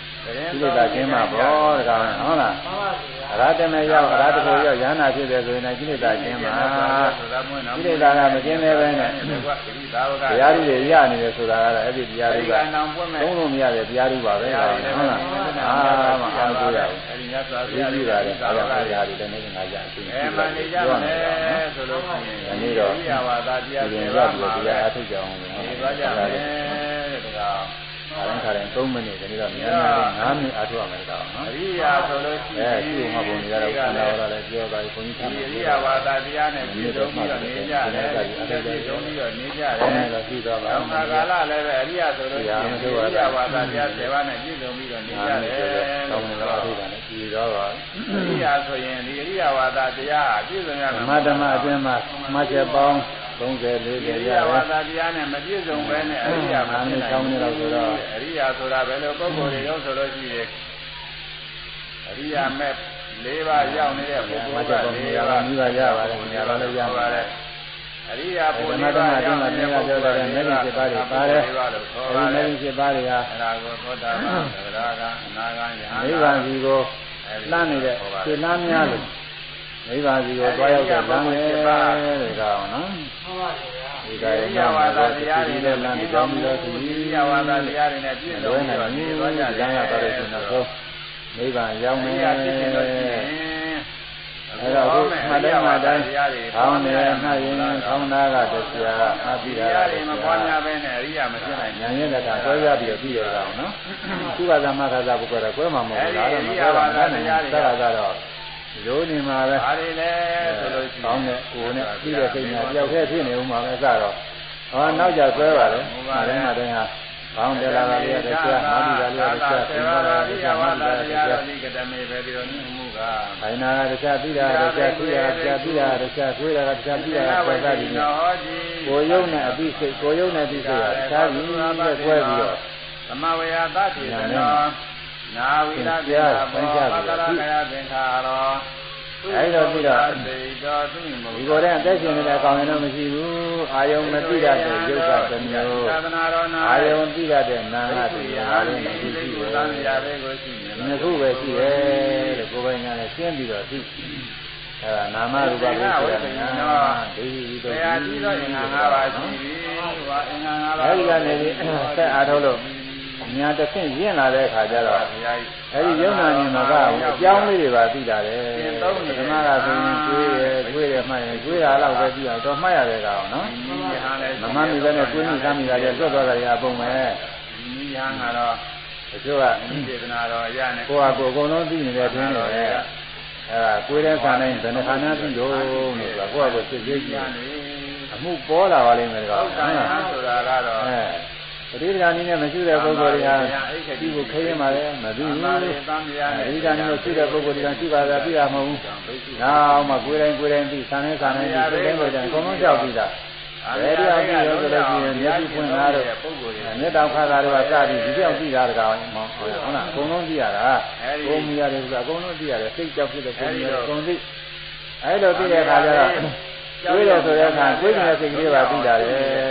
ကိလေသာကျင်းမှာပေါ့တကောင်ဟုတ်လား အဲအရာတမေရောက်အရာတကိုရောက်ရဟနာဖြစ်တယ်ဆိုရင်ကိလေသာကျင်းမှာကိလေသာကမကျင်းသေးပဲနဲ့တရားဓုတွေရနေတယ်ဆိုတာကတော့အဲ့ဒီတရားဓုကသုံးလို့မရတဲ့တရားဓုပါပဲဟုတ်လားအာမအားကိုရဘူးအဲ့ဒီညသာပြည့်ပြပါတယ်အားရအားရတယ်လည်းငါကြအသိအဲမှန်နေကြမယ်ဆိုလို့ရှိရင်ဒီနေ့တော့ဒီဝါဒတရားတွေပါမှာတရားအထုတ်ကြအောင်ဒီသွားကြမယ်တဲ့ဒါ ခါတိုင်းခါတိုင်း3မိနစ်ဒီနေ့တော့မြန်မြန်5မိနစ်အားထုတ်ရမယ်ကောနော်အရိယာဆိုလို့ရှိရင်အဲဒီမှာဘုံတွေကတော့ခန္ဓာဝရလည်းပြောပါဘုန်းကြီးဒီအရိယာဝါဒတရားနဲ့ပြည့်စုံပြီးတော့နေကြတယ်ပြည့်စုံပြီးတော့နေကြတယ်အဲဒါရှိတော့ပါဘုရားကာလလည်းပဲအရိယာဆိုလို့ရှိရင်အရိယာဝါဒတရား7ပါးနဲ့ပြည့်စုံပြီးတော့နေကြတယ်တောင်းတယ်တော့အထုတ်တာနဲ့ပြီးတော့ပါအရိယာဆိုရင်ဒီအရိယာဝါဒတရားပြည့်စုံရမယ်ဓမ္မဓမ္မအတွင်းမှာမှတ်ချက်ပေါင်း 30 40ရရဝါဒတရားနဲ့မပြည့်စုံပဲနဲ့အရိယာမဖြစ်နိုင်ဘူးဆိုတော့အရိယာဆိုတာဘယ်လိုပုဂ္ဂိုလ်တွေရောဆိုလို့ရှိရင်အရိယာမဲ့၄ပါးရောက်နေတဲ့ပုဂ္ဂိုလ်က၄ပါးမိပါရပါတယ်ညာပါလည်းရပါတယ်အရိယာပုရိသတ်ရောက်နေတဲ့ပုဂ္ဂိုလ်တွေမျက်စိ7ပါးတွေပါတယ်အဲဒီမျက်စိ7ပါးတွေကအဲ့ဒါကိုသောတာပန်သရဂံအနာဂံယဟန်နိဗ္ဗာန်စီကိုလှမ်းနေတဲ့ခြေလမ်းများလို့နိဗ္ဗာန်စီကိုသွားရောက်တဲ့လမ်းပဲတဲ့ကောင်နော် မှန်ပါဗျာဒီကရဝါဒတရားတွေနဲ့လမ်းကြောင်းပြီးတော့ဒီရဝါဒတရားတွေနဲ့ပြည့်စုံပြီးတော့နေသွားကြတယ်။လမ်းရပါလို့ဆိုတော့နိဗ္ဗာန်ရောက်မယ်။အဲ့တော့ခုမှတ်တိုင်းမှတ်တိုင်းခေါင်းနဲ့မှတ်ရင်ခေါင်းသားကတရားအပိဓာတွေမပွားများပဲနဲ့အရိယာမဖြစ်နိုင်ဉာဏ်ရဲ့ကဆွဲရပြီးပြီးရအောင်နော်။သူကသမခါသာပုဂ္ဂိုလ်ကကွဲမှာမဟုတ်ဘူးလား။ဒါတော့မကွဲပါဘူး။သက္ကကတော့ ရိုးနေမှာပဲဒါတွေလဲဆိုလို့ရှိရင်ကောင်းတဲ့ကိုယ်နဲ့ပြီးတဲ့စိတ်နဲ့ကြောက်ခဲဖြစ်နေဦးမှာပဲစတော့ဟောနောက်ကြဆွဲပါလေဒါလည်းမှတိုင်းဟာကောင်းတယ်လားလေးရတဲ့ကြာမာတိကလေးရတဲ့ကြာသေဘာရာရိယဝါဒတရားတော်ဒီကတမေပဲပြီးတော့ညမှုကခိုင်နာကတခြားပြီးတာတခြားပြီးတာတခြားပြီးတာတခြားဆွေးတာတခြားပြီးတာဆက်သပြီးကိုယုံနဲ့အပိစိတ်ကိုယုံနဲ့အပိစိတ်ကတခြားပြီးပဲကွဲပြီးတော့သမဝေယသတိတော် နာဝိရတိဘောပတ္တရကယသင်္ခါရောအဲဒီတော့ပြီးတော့ဒီကိုယ်တည်းအသက်ရှင်နေတဲ့အကောင်ရင်တော့မရှိဘူးအာယုံမသိတတ်တဲ့ယုတ်ကတစ်မျိုးအာယုံသိတတ်တဲ့နာငါတရားလေးမရှိဘူးနှစ်ခုပဲရှိတယ်တဲ့ကိုယ်ပိုင်ညာနဲ့ရှင်းပြီးတော့သိအဲဒါနာမရူပကိုဆိုရမယ်နော်ဒိဋ္ဌိဒီတော့ဒီတော့အင်္ဂါ၅ပါးရှိပြီဟောအင်္ဂါ၅ပါးအဲဒီကနေပြီးဆက်အားထုတ်လို့ ညာတစ်ဆင့်ရင့်လာတဲ့အခါကျတော့အဲဒီယုံနာဉာဏ်မှာကအကြောင်းလေးတွေပါသိတာတယ်ဓမ္မကဆိုရင်ကျွေးတယ်ကျွေးတယ်မှတ်ရင်ကျွေးတာတော့ပဲပြီးအောင်တော့မှတ်ရတဲ့ကောင်နော်မမှန်ပြီလည်းကျွေးမိသားမိတာလည်းလွတ်သွားတာရအပုံပဲဒီယဟန်ကတော့တချို့ကဒီဒေသနာတော်ရနဲ့ကိုယ်ကကိုယ်အကုန်လုံးသိနေတဲ့တွင်းတွေအဲဒါကိုယ်တဲ့ခါတိုင်းဘယ်နှခါနာသိတော့လို့ဆိုတာကိုယ့်အကိုစစ်စစ်ကြည့်အမှုပေါ်လာပါလိမ့်မယ်ကောင်ဟုတ်ကဲ့ဆိုတာကတော့အဲ ပရိဒာနည်းနဲ့မရှိတဲ့ပုဂ္ဂိုလ်တွေကဒီကိုခဲရင်ပါလေမသိဘူးပရိဒာနည်းနဲ့ရှိတဲ့ပုဂ္ဂိုလ်တွေကရှိပါသာသိရမဟုတ်ဘူးနောက်မှကိုယ်တိုင်းကိုယ်တိုင်းသိဆန်းနေဆန်းနေဒီကိုယ်တိုင်းကိုယ်တိုင်းအကုန်လုံးကြောက်ပြီးတာဘယ်တရားကြည့်ရောဆိုလို့ရှိရင်မျက်စိဖွင့်လာတော့မျက်တောင်ခါတာတွေကစပြီးဒီကြောက်သိတာတကောင်ဟုတ်လားအကုန်လုံးသိရတာကိုယ်မူရတယ်ဆိုတာအကုန်လုံးသိရတယ်စိတ်ကြောက်ဖြစ်တဲ့ကိုယ်မူရအကုန်သိအဲ့လိုသိတဲ့အခါကျတော့ တွေးတယ်ဆိုတဲ့အခါတွေးနေတဲ့စိတ်ကလေးပါပြီးတာလေ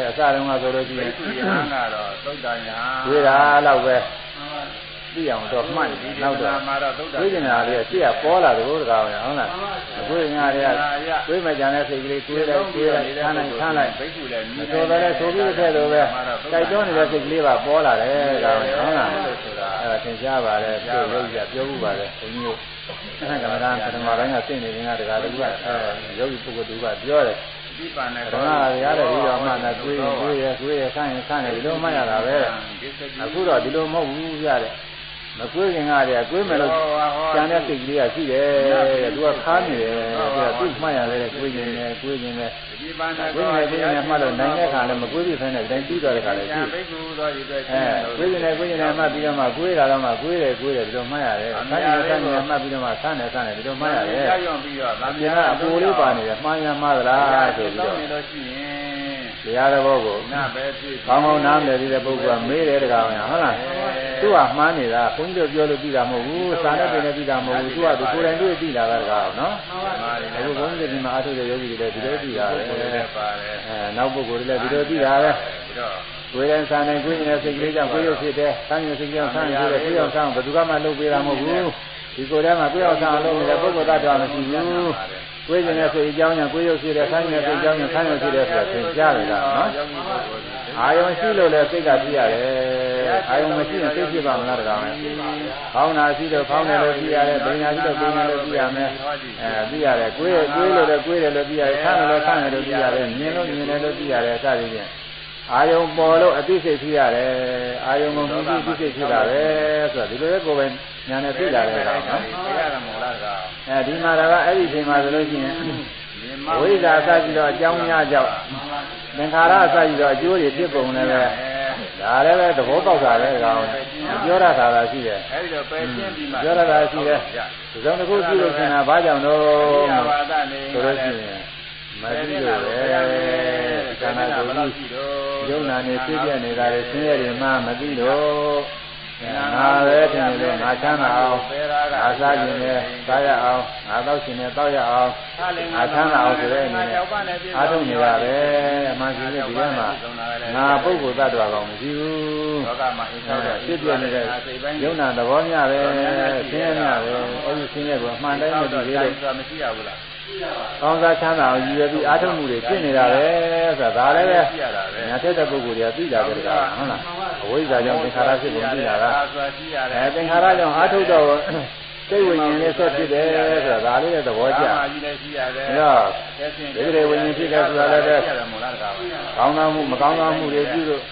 အစတုန်းကဆိုလို့ရှိရင်ဉာဏ်ကတော့သုတ်တန်ညာတွေးတာတော့ပဲ သိအောင်တော့မှတ်နေနောက်တော့တွေးနေတာလေးရှေ့ကပေါ်လာတယ်ဘုရားကောင်ရဟုတ်လားတွေးညာတွေကတွေးမကြံတဲ့စိတ်ကလေးတွေးလိုက်တွေးလိုက်ဆန်းလိုက်ဆန်းလိုက်ဘိက္ခုလည်းမတော်တယ်ဆိုပြီးတဲ့လိုပဲတိုက်တွန်းနေတဲ့စိတ်ကလေးပါပေါ်လာတယ်ကောင်ဟုတ်လားအဲ့ဒါသင်ရှားပါတယ်ပြောလို့ရပြောမှုပါတယ်ဘုန်းကြီးတို့အဲ့ဒါကမ္ဘာပထမပိုင်းကသိနေနေတာတကားတူကအဲယောဂီပုဂ္ဂိုလ်တူကပြောတယ်ဒီပါနဲ့ဘုရားရတဲ့ပြီးတော့မှလည်းကိုယ်ကိုယ်ရကိုယ်ရဆန်းရင်ဆန်းတယ်ဒီလိုမှရတာပဲအခုတော့ဒီလိုမဟုတ်ဘူးပြတဲ့ မကွေးခင်ကတည်းကကွေးမယ်လို့ကြံတဲ့စိတ်ကလေးကရှိတယ်တဲ့သူကခါနေတယ်တဲ့သူမှတ်ရတယ်ကွေးနေတယ်ကွေးနေတယ်ဒီပန်းနဲ့ကွေးနေကွေးနေမှလို့နိုင်တဲ့ခါလည်းမကွေးပြီးဖ ೇನೆ တိုင်းပြီးတော့တဲ့ခါလည်းရှိဘိက္ခုသောဒီအတွက်အဲကွေးနေကွေးနေမှပြီးတော့မှကွေးတာတော့မှကွေးတယ်ကွေးတယ်ဒီလိုမှတ်ရတယ်ဆန်းနေဆန်းနေမှပြီးတော့မှဆန်းနေဆန်းနေဒီလိုမှတ်ရတယ်ကြောက်ရွံ့ပြီးတော့ဗာပြန်အပူလေးပါနေတယ်မှားရမှားသလားဆိုပြီးတော့ နေလို့ရှိရင်တရားတော်ကိုနာပဲဖြစ်ကောင်းကောင်းနားလည်ပြီးတဲ့ပုဂ္ဂိုလ်ကမေးတယ်တကားဟုတ်လားသူကမှားနေတာဘုန်းကြီးတို့ပြောလို့ပြီးတာမဟုတ်ဘူးစာနဲ့ပြင်နဲ့ပြီးတာမဟုတ်ဘူးသူကသူကိုယ်တိုင်တွေ့ပြီးတာကတကားနော်အခုဘုန်းကြီးတို့ဒီမှာအထုတဲ့ယောဂီတွေလည်းဒီလိုပြီးတာပဲအဲနောက်ပုဂ္ဂိုလ်တွေလည်းဒီလိုပြီးတာပဲဝေဒန်စာနဲ့ကိုယ်နေတဲ့စိတ်ကလေးကြောင့်ကိုယ်ရုပ်ဖြစ်တယ်။ဆန်းရစိတ်ကြောင့်ဆန်းရတဲ့ကိုယ်ရောက်ဆန်းဘယ်သူမှလုပ်ပေးတာမဟုတ်ဘူး။ဒီကိုယ်ထဲမှာကိုယ်အောင်ဆောင်လို့နေတဲ့ပုဂ္ဂိုလ်တ attva မရှိဘူး ကိုယ်ကျင်တဲ့စိတ်အကြောင်းညာကိုယ်ရုပ်ရှိတဲ့ခိုင်းတဲ့စိတ်အကြောင်းညာခိုင်းရုပ်ရှိတဲ့ဆိုတာသင်ကြားရတာနော်အာယုံရှိလို့လည်းစိတ်ကပြရတယ်အာယုံမရှိရင်စိတ်ဖြစ်ပါမလားတကောင်လဲခေါင်းနာရှိတော့ခေါင်းတယ်လို့ပြရတယ်ပညာရှိတော့ပညာလို့ပြရမယ်အဲပြရတယ်ကိုယ်ကိုယ်လို့လည်းကိုယ်တယ်လို့ပြရတယ်ဆန်းတယ်လို့ဆန်းတယ်လို့ပြရတယ်မြင်လို့မြင်တယ်လို့ပြရတယ်စသည်ဖြင့်အာယုံပေါ်လို့အသိစိတ်ဖြစ်ရတယ်အာယုံကိုမြင်ပြီးအသိစိတ်ဖြစ်တာပဲဆိုတာဒီလိုပဲကိုယ်ပဲညာနဲ့သိလာတဲ့ကောင်နော်သိရတယ်မို့လားက အဲဒီမှာတော့အဲ့ဒီချိန်မှာဆိုလို့ရှိရင်ဝိဇ္ဇာစကြည့်တော့အကြောင်းများကြောက်သင်္ခါရစကြည့်တော့အကျိုးတွေဖြစ်ပုံလည်းပဲဒါလည်းပဲသဘောပေါက်တာပဲကောင်ပြောရတာသာရှိတယ်အဲဒီတော့ပယ်ရှင်းပြီးမှပြောရတာရှိတယ်ဒီကြောင့်တစ်ခုကြည့်လို့ရှင်တာဘာကြောင့်တော့ဆိုလို့ရှိရင်မသိလို့ပဲခန္ဓာကိုယ်ကြီးယုံနာနေဖြစ်ပြနေတာလေဆင်းရဲတွေမှမသိလို့ ငါပဲထင်တယ်ငါချမ်းသာအောင်ငါစားခြင်းနဲ့စားရအောင်ငါတောက်ခြင်းနဲ့တောက်ရအောင်ငါချမ်းသာအောင်ဆိုတဲ့အနေနဲ့အားထုတ်နေတာပဲအမှန်ရှိတဲ့ဒီထဲမှာငါပုဂ္ဂိုလ်သတ္တဝါကောင်မရှိဘူးလောကမှာအိမ်ဆောက်တဲ့ဖြစ်ပြနေတဲ့ယုံနာသဘောမျှပဲဆင်းရဲမျှပဲအဲဒီဆင်းရဲကိုအမှန်တိုင်းမသိသေးလို့မရှိရဘူးလား ကောင်းစားချမ်းသာအောင်ရည်ရွယ်ပြီးအားထုတ်မှုတွေဖြစ်နေတာပဲဆိုတာဒါလည်းပဲညာထက်တဲ့ပုဂ္ဂိုလ်တွေကသိတာပဲကွာဟုတ်လားအဝိဇ္ဇာကြောင့်သင်္ခါရဖြစ်ပုံသိတာကအဲသင်္ခါရကြောင့်အားထုတ်တော့စိတ်ဝိညာဉ်လေးဆက်ဖြစ်တယ်ဆိုတာဒါလေးလည်းသဘောကျ။ဒါဒီလိုဝိညာဉ်ဖြစ်တယ်ဆိုတာလည်းပဲကောင်းသောမှုမကောင်းသောမှုတွေပြုလို့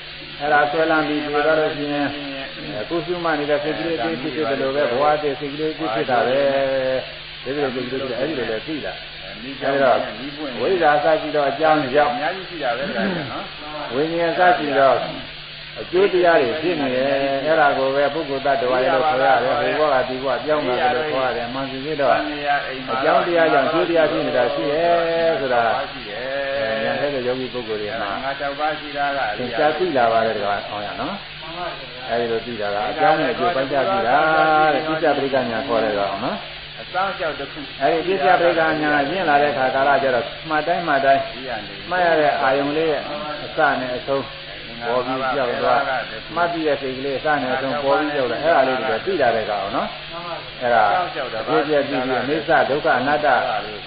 အဲ့ဒါဆွဲလန်းပြီးပြေတော့လို့ရှိရင်ကိုယ်စုမှနေတဲ့စိတ်ကလေးအသေးဖြစ်တယ်လို့ပဲဘဝတည်းစိတ်ကလေးအသေးဖြစ်တာပဲ ဒီလိုဒီလိုအဲ့ဒီလိုလည်းသိတာအဲဒါဝိဇ္ဇာစကြည့်တော့အကြောင်းကြောင့်အများကြီးရှိတာပဲဒါကနော်ဝိညာဉ်စကြည့်တော့အကျိုးတရားတွေဖြစ်နေတယ်အဲ့ဒါကိုပဲပုဂ္ဂိုလ်တ attva ရဲ့လို့ခေါ်ရတယ်ဟိုဘောကဒီဘောပြောင်းတာလို့ခေါ်ရတယ်မှန်စီဖြစ်တော့အကြောင်းတရားကြောင့်ကျိုးတရားဖြစ်နေတာရှိရဲ့ဆိုတာရှိတယ်ဉာဏ်ထဲတဲ့ယောဂီပုဂ္ဂိုလ်တွေမှာငါ၆ပါးရှိတာကသင်ကြားသိလာပါတယ်ကွာအောင်ရနော်အဲဒီလိုသိတာကအကြောင်းနဲ့အကျိုးပိုင်းခြားသိတာတဲ့သိစ္စာပရိက္ခညာခေါ်တယ်ကောင်နော် အစောင့်လျှောက်တစ်ခုအဲဒီပြစ္ဆပရိက္ခညာရင့်လာတဲ့ခါကာလကျတော့မှတ်တိုင်းမှတ်တိုင်းမှတ်ရတဲ့အာယုံလေးရဲ့အစနဲ့အဆုံးပေါ်ပြီးကြောက်သွားမှတ်ပြီးတဲ့စိတ်ကလေးအစနဲ့အဆုံးပေါ်ပြီးကြောက်တယ်အဲ့ဒါလေးတွေသိတာတဲ့ကောင်နော်အဲ့ဒါပြည့်ပြည့်ပြီးပြီးအိသဒုက္ခအနတ္တ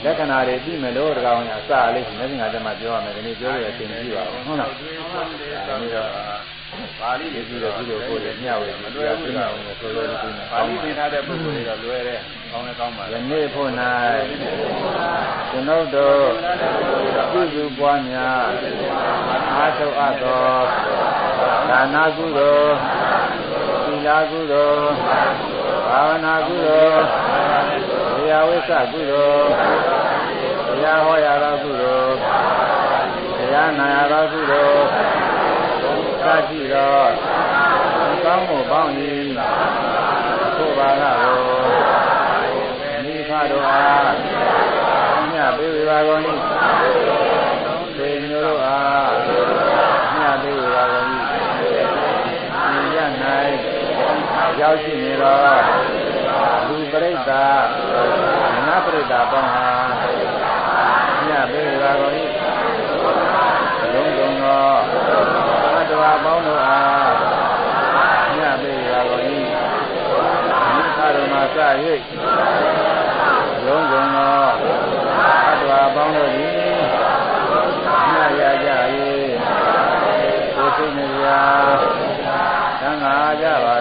လက္ခဏာတွေပြီးမယ်လို့တကောင်ညာအစလေးမျက်စိငါတည်းမှာပြောရမယ်ဒီနေ့ပြောရတဲ့အချိန်ကြည့်ပါဦးဟုတ်လားဒါမျိုးတော့ ပါဠိတွေပြီးတော့ပြီးတော့ကိုယ်လည်းမျှဝေပြီးတရားသိအောင်လို့ဆိုလို့ဒီမှာပါဠိသင်ထားတဲ့ပုဂ္ဂိုလ်တွေကလွယ်တယ်ကောင်းလည်းကောင်းပါလေယနေ့ဖို့၌ကျွန်ုပ်တို့ပြုစုပွားများအားထုတ်အပ်သောဒါနာကုသိုလ်သီလကုသိုလ်ဘာဝနာကုသိုလ်တရားဝိသကုသိုလ်တရားဟောရသောကုသိုလ်တရားနာရသောကုသိုလ် သရှိသောကောင်းမှုပေါင်း၏သို့ပါကကိုမိဖတို့အားမြတ်ပေးဝေပါကုန်၏သေမျိုးတို့အားမြတ်ပေးဝေပါကုန်၏ဒီရ၌ရောက်ရှိနေသောလူပရိသတ်နတ်ပရိသတ်ပေါင်းဟာမြတ်ပေးဝေပါကုန်၏ ဘာပေါင်းတို့အားညပေပါကုန်၏မိခါတော်မှာစ၍ရုံးကုန်သောအတ္တဝါပေါင်းတို့သည်ညရကြ၏ကိုယ်စိတ်များသံဃာကြပါ